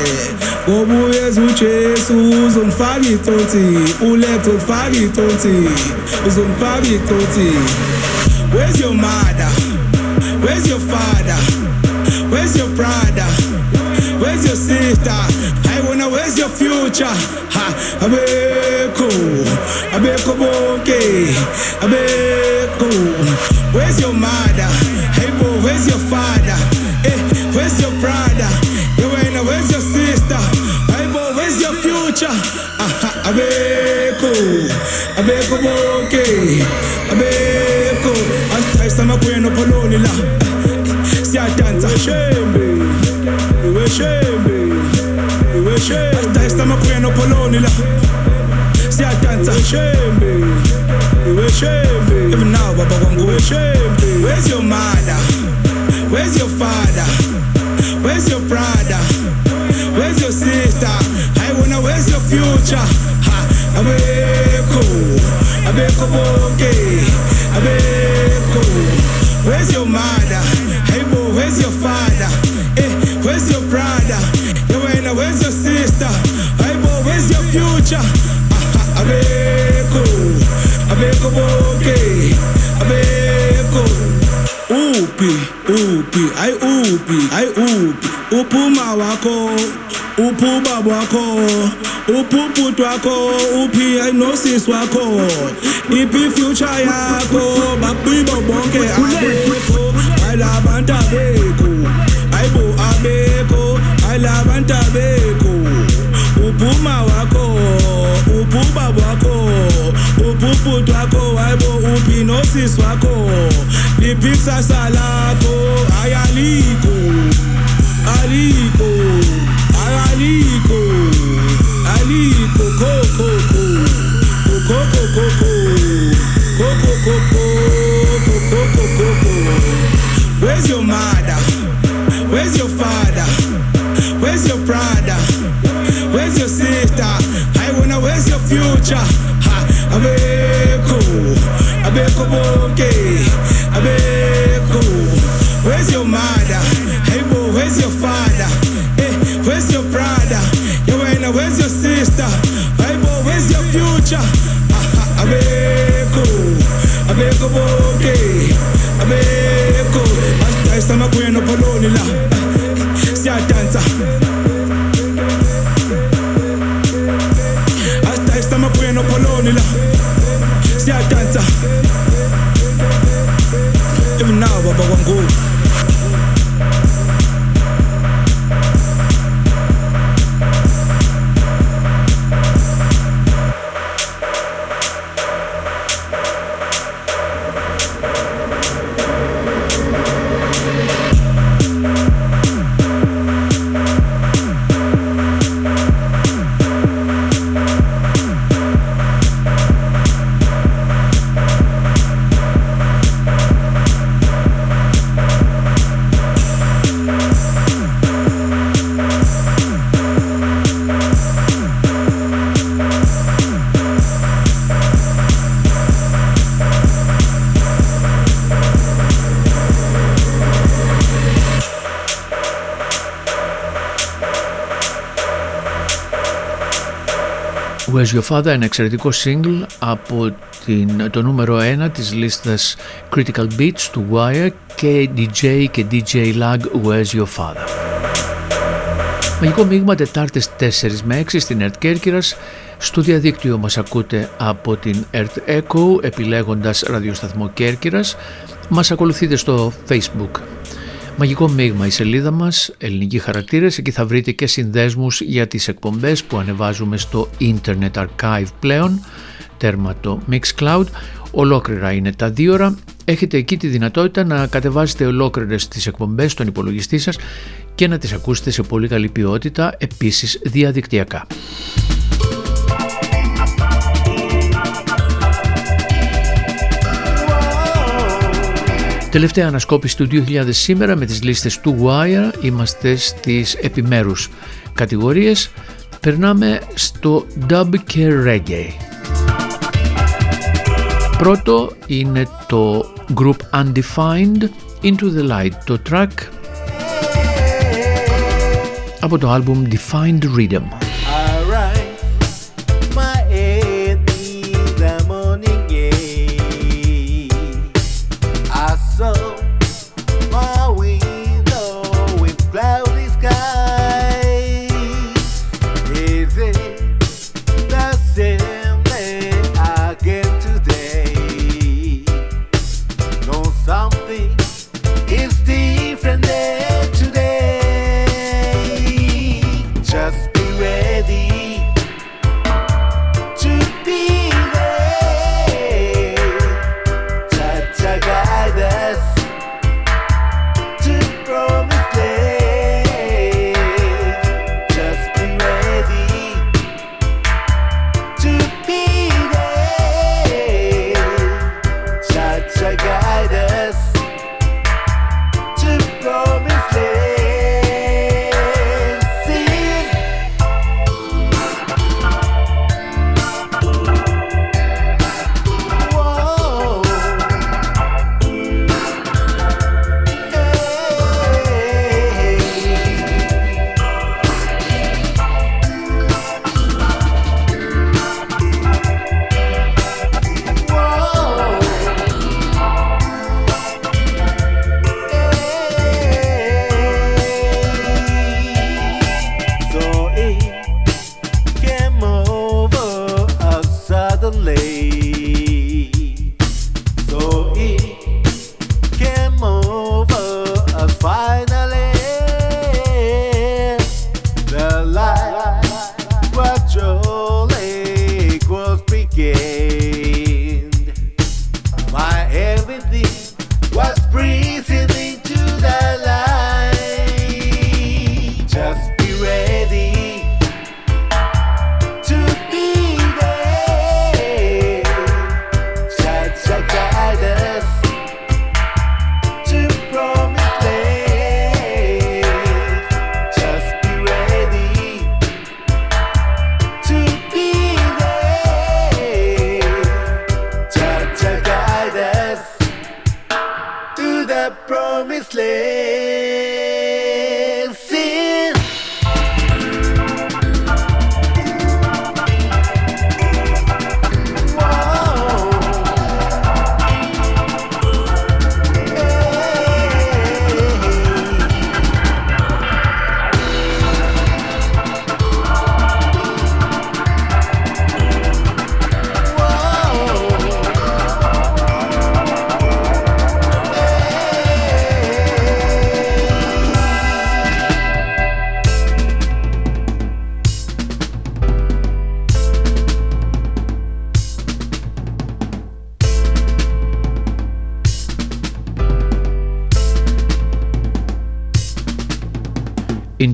Ngobuyeza ujesu uzongifaka iconsi ulepto ufaka iconsi uzongifaka iconsi where's your mother? Where's your father? Where's your brother? Where's your sister? I wanna where's your future? Ha abekho abekho bonke abekho where's your mother? Hey bo where's your father? Eh where's your brother? You wanna where's your sister? Hey bo where's your future? Aha abekho abekho bonke. Abekho asitayisa amagweno pholoni la. Siyadansa. Shembe iwe shembe iwe shembe asitayisa amagweno pholoni la. Siyadansa. Shembe shembe even now baba kwanguwe shembe where's your mother? Where's your father? Where's your brother? Where's your sister? I wanna where's your future? Ha abekho abekho bonke abekho where's your mother? Hey bo where's your father? Eh where's your brother bonke abekho uphi uphi? Hayi uphi hayi uphi? Uphuma wakho uphubaba wakho uphubhuti wakho uphi? Hayi nosisi wakho. Iphi future yakho? Babibo bonke abekho. Hayi labantu abekho. Hayi bo abekho. Hayi labantu abekho. Uphuma wakho uphubaba wakho wakho liphikusasa lakho where's your mother where's your father where's your brother where's your sister i wanna where's your future ha, abeko bonke abeko. Where's your mother? Hey bo where's your father? Eh where's your brother? You wanna where's your sister? Hey bo where's your future? Aha, abeko abeko bonke abeko. Asitayisa amagweno pholoni la. Siyadansa. Asitayisa amagweno pholoni la siyadansa even now baba kwanguku Where's Your Father, ένα εξαιρετικό single από την, το νούμερο 1 της λίστας Critical Beats του Wire και DJ και DJ Lag Where's Your Father. Μαγικό μείγμα Τετάρτες 4 με 6 στην ΕΡΤ Κέρκυρας. Στο διαδίκτυο μας ακούτε από την ΕΡΤ Echo επιλέγοντας ραδιοσταθμό Κέρκυρας. Μας ακολουθείτε στο Facebook. Μαγικό μείγμα η σελίδα μας, ελληνικοί χαρακτήρες, εκεί θα βρείτε και συνδέσμους για τις εκπομπές που ανεβάζουμε στο Internet Archive πλέον, τέρμα το Mixcloud, ολόκληρα είναι τα δύο ώρα. Έχετε εκεί τη δυνατότητα να κατεβάσετε ολόκληρες τις εκπομπές στον υπολογιστή σας και να τις ακούσετε σε πολύ καλή ποιότητα, επίσης διαδικτυακά. Τελευταία ανασκόπηση του 2000 σήμερα με τις λίστες του Wire είμαστε στις επιμέρους κατηγορίες. Περνάμε στο Dub και Reggae. Πρώτο είναι το group Undefined Into the Light, το track από το album Defined Rhythm.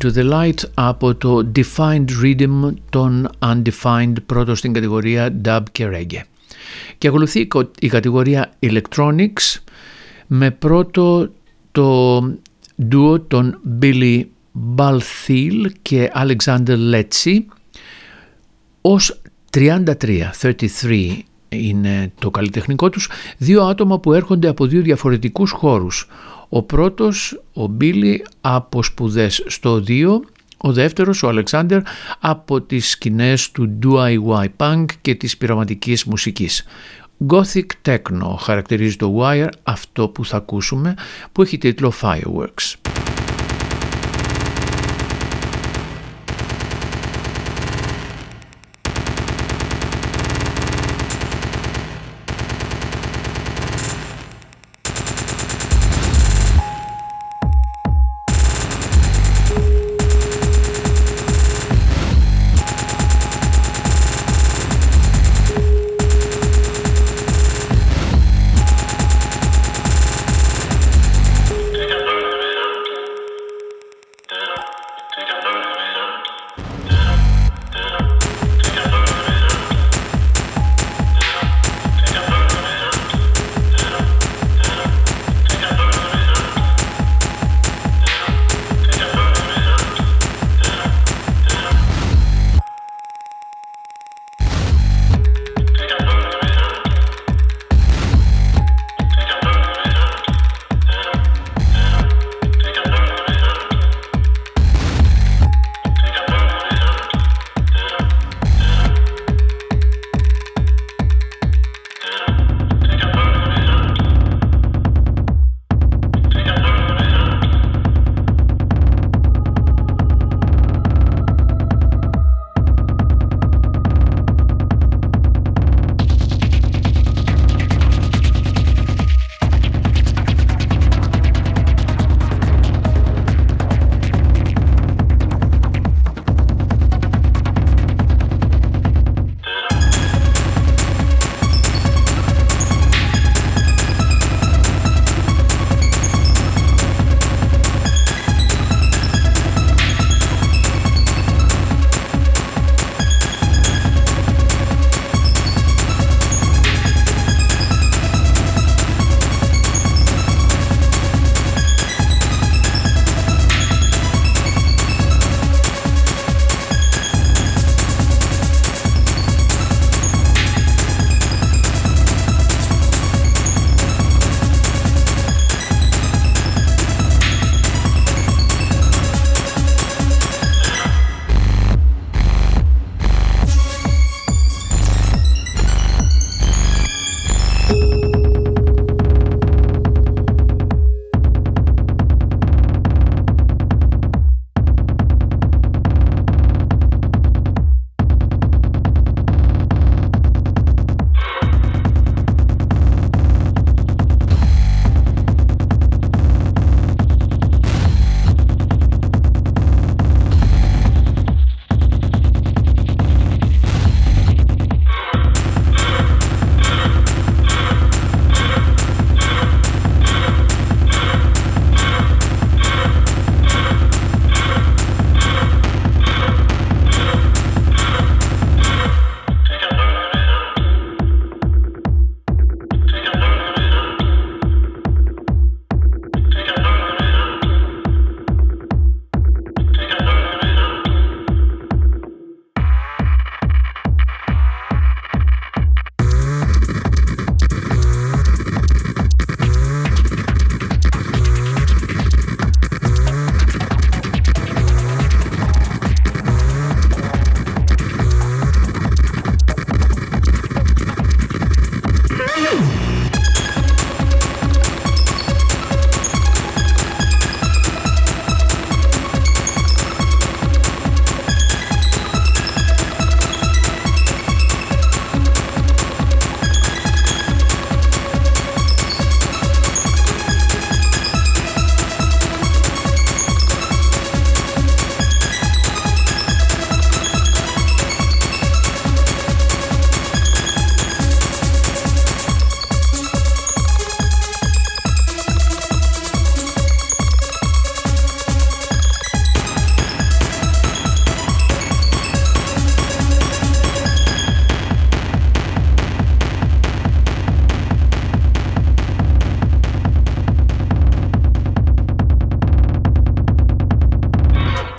Into the Light από το Defined Rhythm των Undefined πρώτο στην κατηγορία Dub και Reggae. Και ακολουθεί η κατηγορία Electronics με πρώτο το duo των Billy Balthiel και Alexander Letzi ως 33, 33 είναι το καλλιτεχνικό τους, δύο άτομα που έρχονται από δύο διαφορετικούς χώρους. Ο πρώτος, ο Μπίλι, από σπουδές στο 2, ο δεύτερος, ο Αλεξάνδερ, από τις σκηνές του DIY Punk και της πειραματικής μουσικής. Gothic Techno χαρακτηρίζει το Wire αυτό που θα ακούσουμε που έχει τίτλο Fireworks.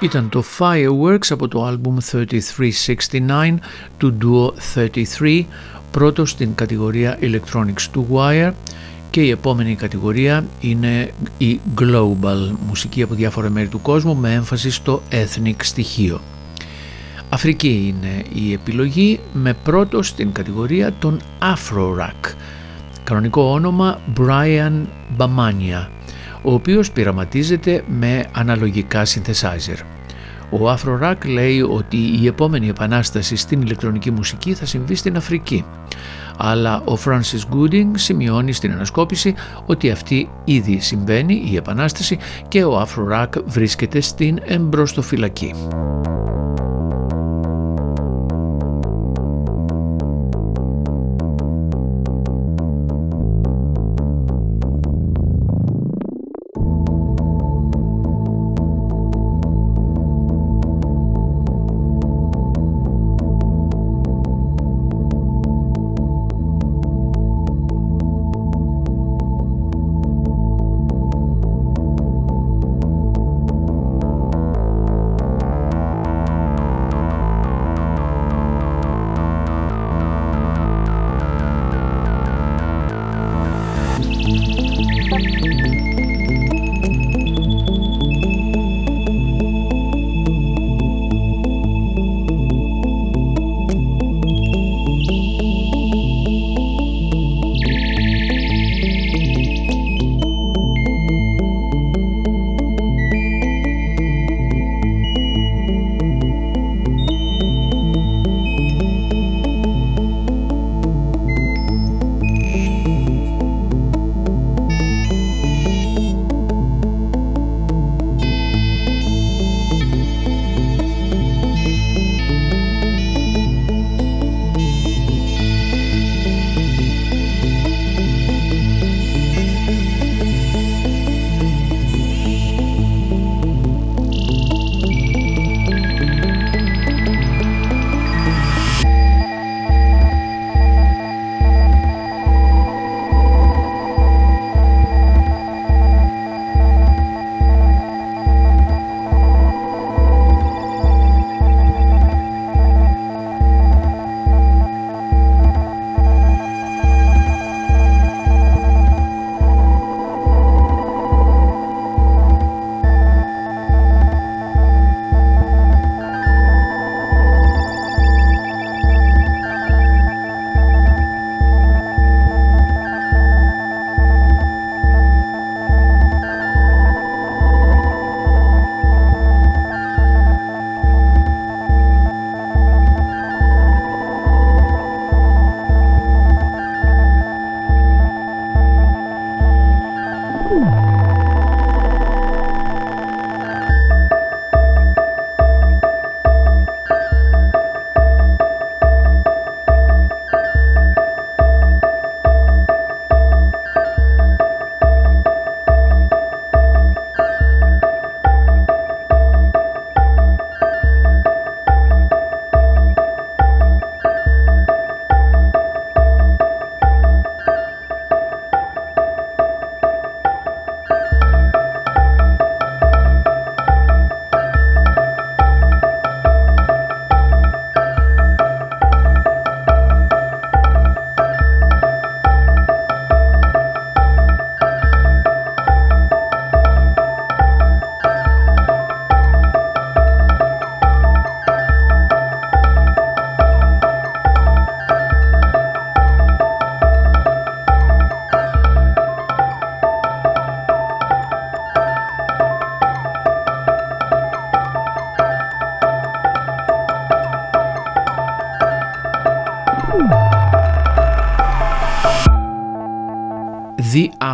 Ήταν το Fireworks από το άλμπουμ 3369 του Duo 33, πρώτος στην κατηγορία Electronics του Wire και η επόμενη κατηγορία είναι η Global, μουσική από διάφορα μέρη του κόσμου με έμφαση στο ethnic στοιχείο. Αφρική είναι η επιλογή με πρώτο στην κατηγορία τον Afro Rock, κανονικό όνομα Brian Bamania, ο οποίος πειραματίζεται με αναλογικά synthesizer. Ο Afro Rock λέει ότι η επόμενη επανάσταση στην ηλεκτρονική μουσική θα συμβεί στην Αφρική αλλά ο Francis Gooding σημειώνει στην ανασκόπηση ότι αυτή ήδη συμβαίνει η επανάσταση και ο Afro Rock βρίσκεται στην εμπροστοφυλακή.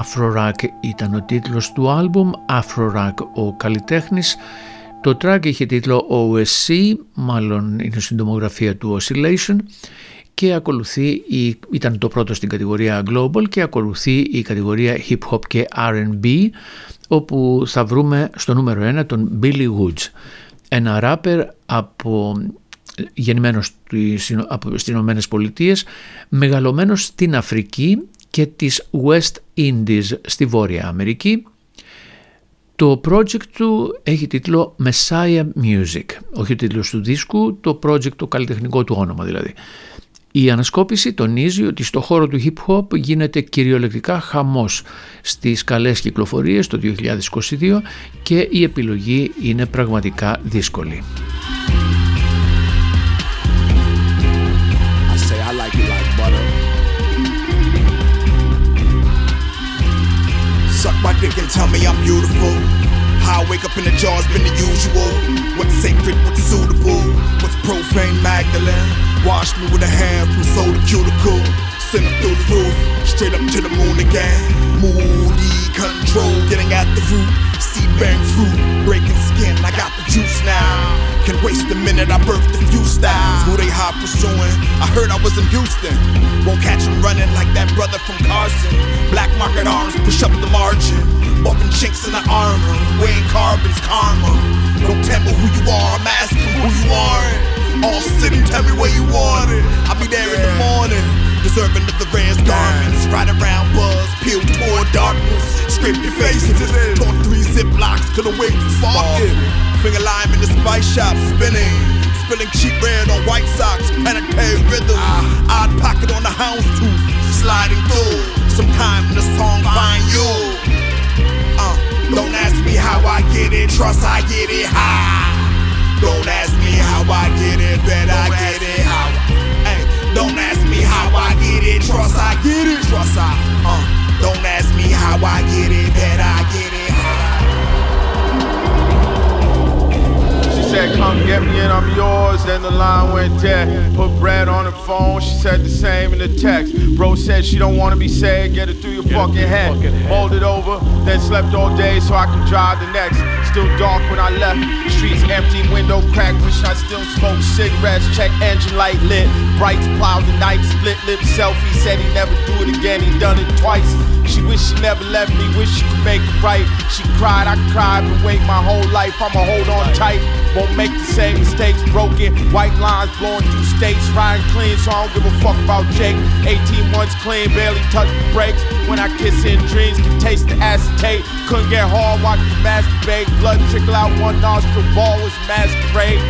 Afro Rock ήταν ο τίτλος του άλμπουμ, Afro Rock ο καλλιτέχνης. Το track είχε τίτλο OSC, μάλλον είναι συντομογραφία του Oscillation και ακολουθεί, ήταν το πρώτο στην κατηγορία Global και ακολουθεί η κατηγορία Hip Hop και R&B όπου θα βρούμε στο νούμερο 1 τον Billy Woods, ένα ράπερ από γεννημένος στις Ηνωμένες Πολιτείες, μεγαλωμένος στην Αφρική και της West Indies στη Βόρεια Αμερική. Το project του έχει τίτλο Messiah Music, όχι ο τίτλος του δίσκου, το project, το καλλιτεχνικό του όνομα δηλαδή. Η ανασκόπηση τονίζει ότι στο χώρο του hip hop γίνεται κυριολεκτικά χαμός στις καλές κυκλοφορίες το 2022 και η επιλογή είναι πραγματικά δύσκολη. My dick and tell me I'm beautiful. How I wake up in the jar's been the usual. What's sacred, what's suitable, what's profane, Magdalene. Wash me with a hand from soul to cuticle. Send them through the roof, straight up to the moon again. Moody control, getting at the root. Seed bearing fruit, breaking skin. I got the juice now. Can waste a minute, I birthed a few styles. Who they hot pursuing? I heard I was in Houston. Won't catch them running like that brother from Carson. Black market arms push up the margin. Bumping chinks in the armor. Weighing carbons, karma. Don't tell me who you are, I'm asking who you are. All city, tell me where you want it. I'll be there in the morning. Deserving of the rarest garments. Ride around buzz, peel toward darkness. Scrape your faces. Taught three zip locks, couldn't wait for it. Finger lime in the spice shop, spinning. Spilling cheap bread on white socks, panic rhythm. Odd pocket on the houndstooth, sliding through. Sometime in the song, find you. Uh, don't ask me how I get it, trust I get it high. Don't ask me how I get it, bet I get it how. Hey, don't ask me how I trust I get it, trust I. Uh, don't ask me how I get it, that I get it said, come get me and I'm yours. Then the line went dead. Put Brad on the phone, she said the same in the text. Bro said she don't wanna be sad, get it through your fucking head. Hold it over, then slept all day so I could drive the next. Still dark when I left. Streets empty, window cracked. Wish I still smoked cigarettes. Check engine light lit. Brights plowed the night. Split lip selfie. Said he never do it again. He done it twice. She wish she never left me. Wish she could make it right. She cried, I cried, but wait my whole life. I'ma hold on tight. Won't make the same mistakes. Broken white lines blowing through states. Riding clean, so I don't give a fuck about Jake. 18 months clean, barely touch the brakes. When I kiss in dreams, can taste the acetate. Couldn't get hard, watch the masturbate. Blood trickle out one nostril, ball was masquerade.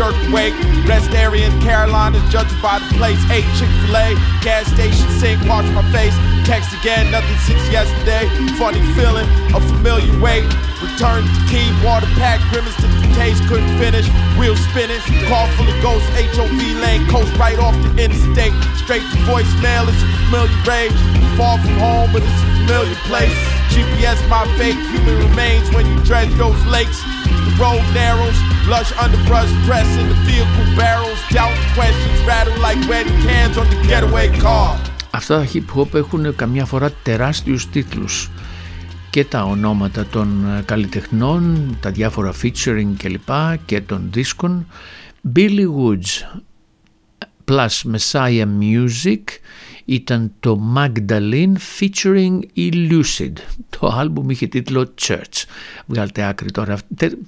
Jerk wake, rest area in Carolinas, judged by the place. Eight Chick fil A, gas station sink, watch my face. Text again, nothing since yesterday. Funny feeling, a familiar weight. Return to key, water pack, grimace to the taste, couldn't finish. Wheel spinning, car full of ghosts, HOV lane, coast right off the interstate. Straight to voicemail, it's a familiar rage. Far from home, but it's a familiar place. GPS my fate, human remains when you dredge those lakes. The road narrows, lush underbrush press in the vehicle barrels. Doubt questions rattle like wedding cans on the getaway car. Αυτά τα hip hop έχουν καμιά φορά τεράστιους τίτλους και τα ονόματα των καλλιτεχνών, τα διάφορα featuring κλπ και των δίσκων. Billy Woods plus Messiah Music ήταν το Magdalene featuring Elucid. Το άλμπουμ είχε τίτλο Church. Βγάλτε άκρη τώρα.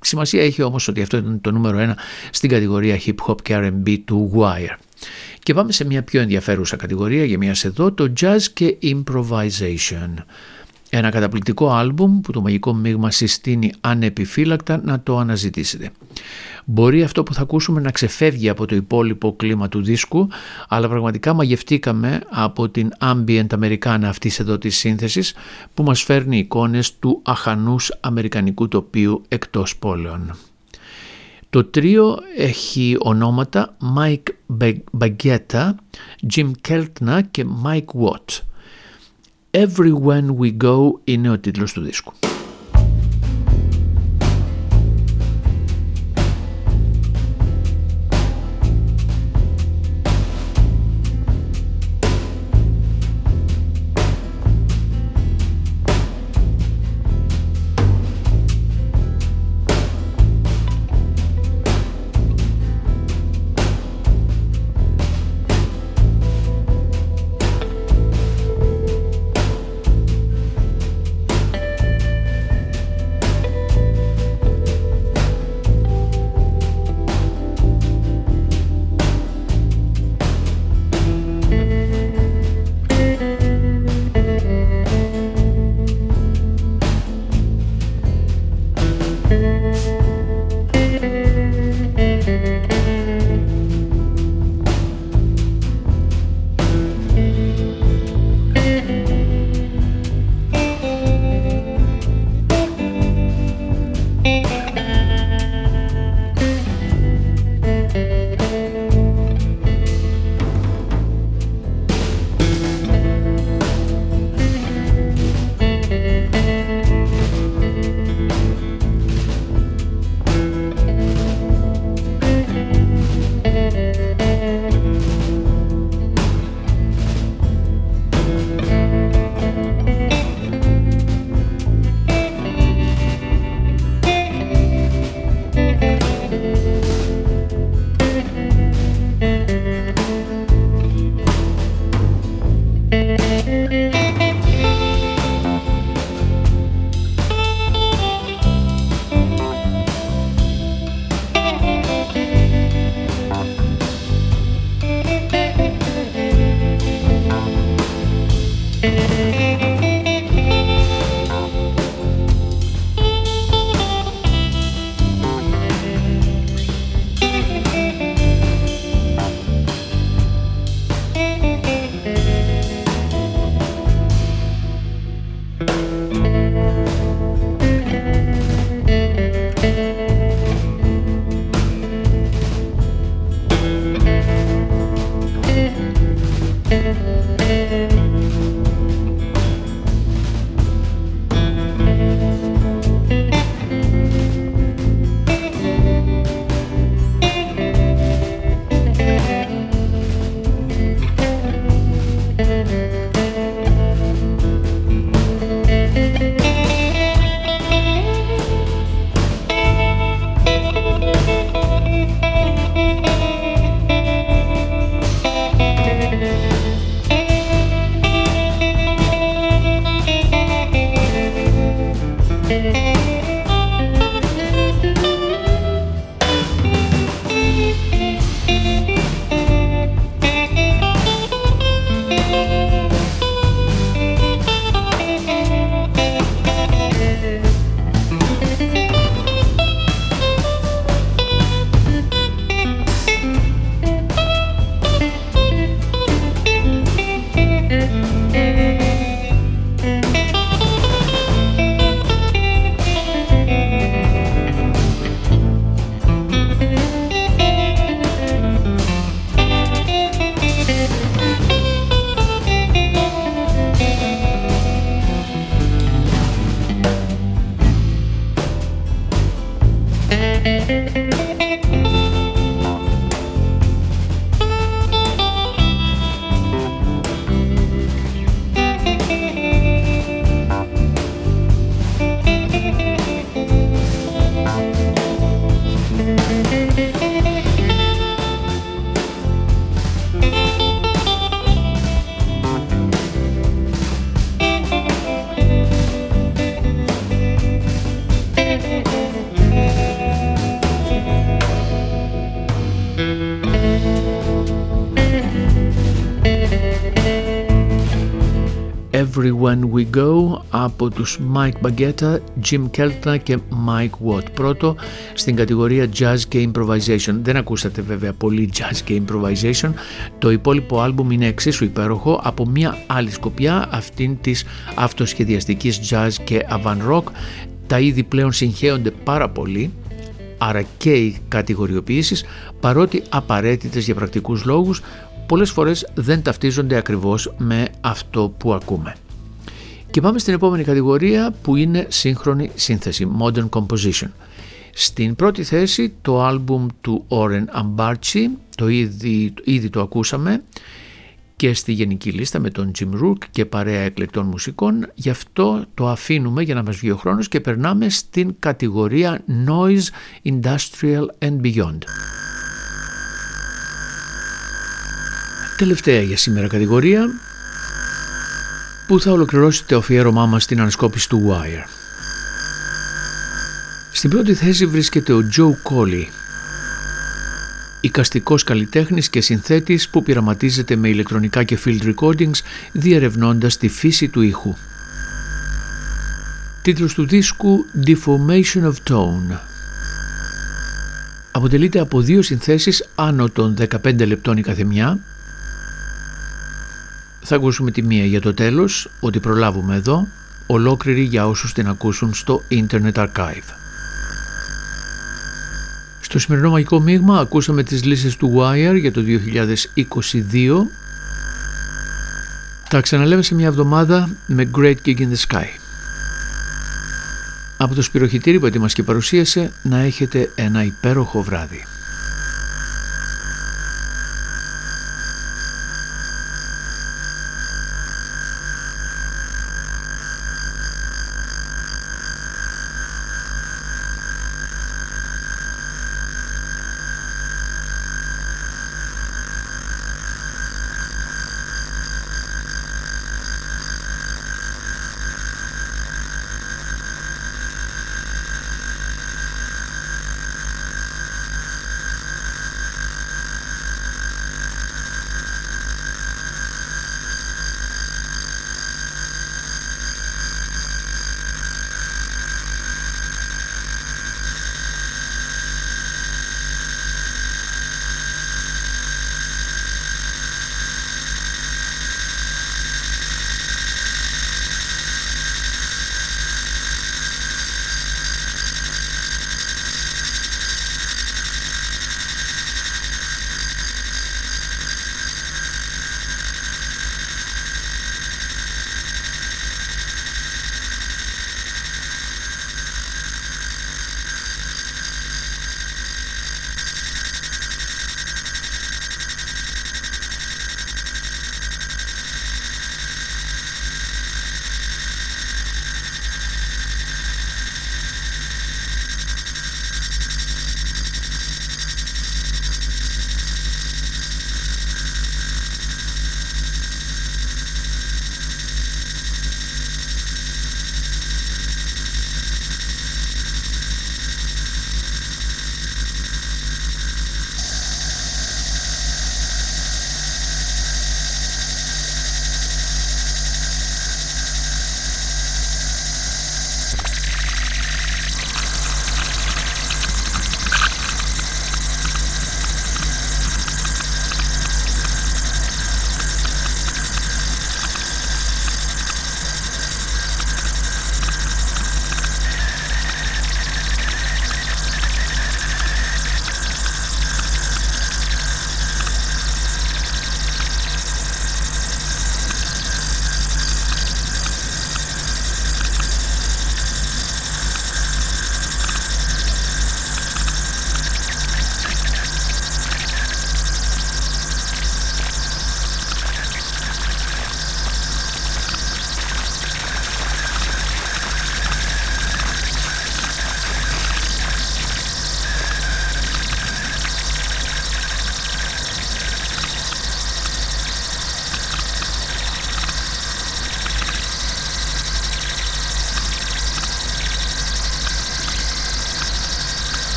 Σημασία έχει όμως ότι αυτό ήταν το νούμερο ένα στην κατηγορία hip hop και R&B του Wire. Και πάμε σε μια πιο ενδιαφέρουσα κατηγορία για μια εδώ, το jazz και improvisation. Ένα καταπληκτικό άλμπουμ που το μαγικό μείγμα συστήνει ανεπιφύλακτα να το αναζητήσετε. Μπορεί αυτό που θα ακούσουμε να ξεφεύγει από το υπόλοιπο κλίμα του δίσκου, αλλά πραγματικά μαγευτήκαμε από την ambient αμερικάνα αυτής εδώ της σύνθεσης που μας φέρνει εικόνες του αχανούς αμερικανικού τοπίου εκτός πόλεων. Το τρίο έχει ονόματα Mike Baguetta, Jim Keltner και Mike Watt. Everywhere We Go είναι ο τίτλος του δίσκου. When We Go από τους Mike Baguetta, Jim Keltner και Mike Watt. Πρώτο στην κατηγορία Jazz και Improvisation. Δεν ακούσατε βέβαια πολύ Jazz και Improvisation. Το υπόλοιπο άλμπουμ είναι εξίσου υπέροχο από μια άλλη σκοπιά αυτήν της αυτοσχεδιαστικής Jazz και Avant Rock. Τα είδη πλέον συγχέονται πάρα πολύ άρα και οι κατηγοριοποιήσεις παρότι απαραίτητες για πρακτικούς λόγους πολλές φορές δεν ταυτίζονται ακριβώς με αυτό που ακούμε. Και πάμε στην επόμενη κατηγορία που είναι σύγχρονη σύνθεση, Modern Composition. Στην πρώτη θέση το άλμπουμ του Oren Ambarchi, το ήδη, ήδη το ακούσαμε και στη γενική λίστα με τον Jim Rook και παρέα εκλεκτών μουσικών, γι' αυτό το αφήνουμε για να μας βγει ο χρόνος και περνάμε στην κατηγορία Noise, Industrial and Beyond. Τελευταία για σήμερα κατηγορία που θα ολοκληρώσει το αφιέρωμά μας στην ανασκόπηση του Wire; Στην πρώτη θέση βρίσκεται ο Joe Colley, οικαστικός καλλιτέχνης και συνθέτης που πειραματίζεται με ηλεκτρονικά και field recordings διερευνώντας τη φύση του ήχου. Τίτλος του δίσκου Deformation of Tone. Αποτελείται από δύο συνθέσεις άνω των 15 λεπτών η καθεμιά θα ακούσουμε τη μία για το τέλος, ότι προλάβουμε εδώ, ολόκληρη για όσους την ακούσουν στο Internet Archive. Στο σημερινό μαγικό μείγμα ακούσαμε τις λύσεις του Wire για το 2022. Τα ξαναλέμε σε μια εβδομάδα με Great Gig in the Sky. Από το σπυροχητήρι που ετοιμάς και παρουσίασε να έχετε ένα υπέροχο βράδυ.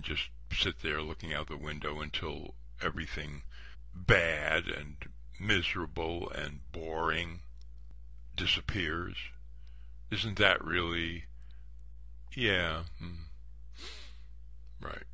And just sit there looking out the window until everything bad and miserable and boring disappears. Isn't that really. Yeah. Hmm. Right.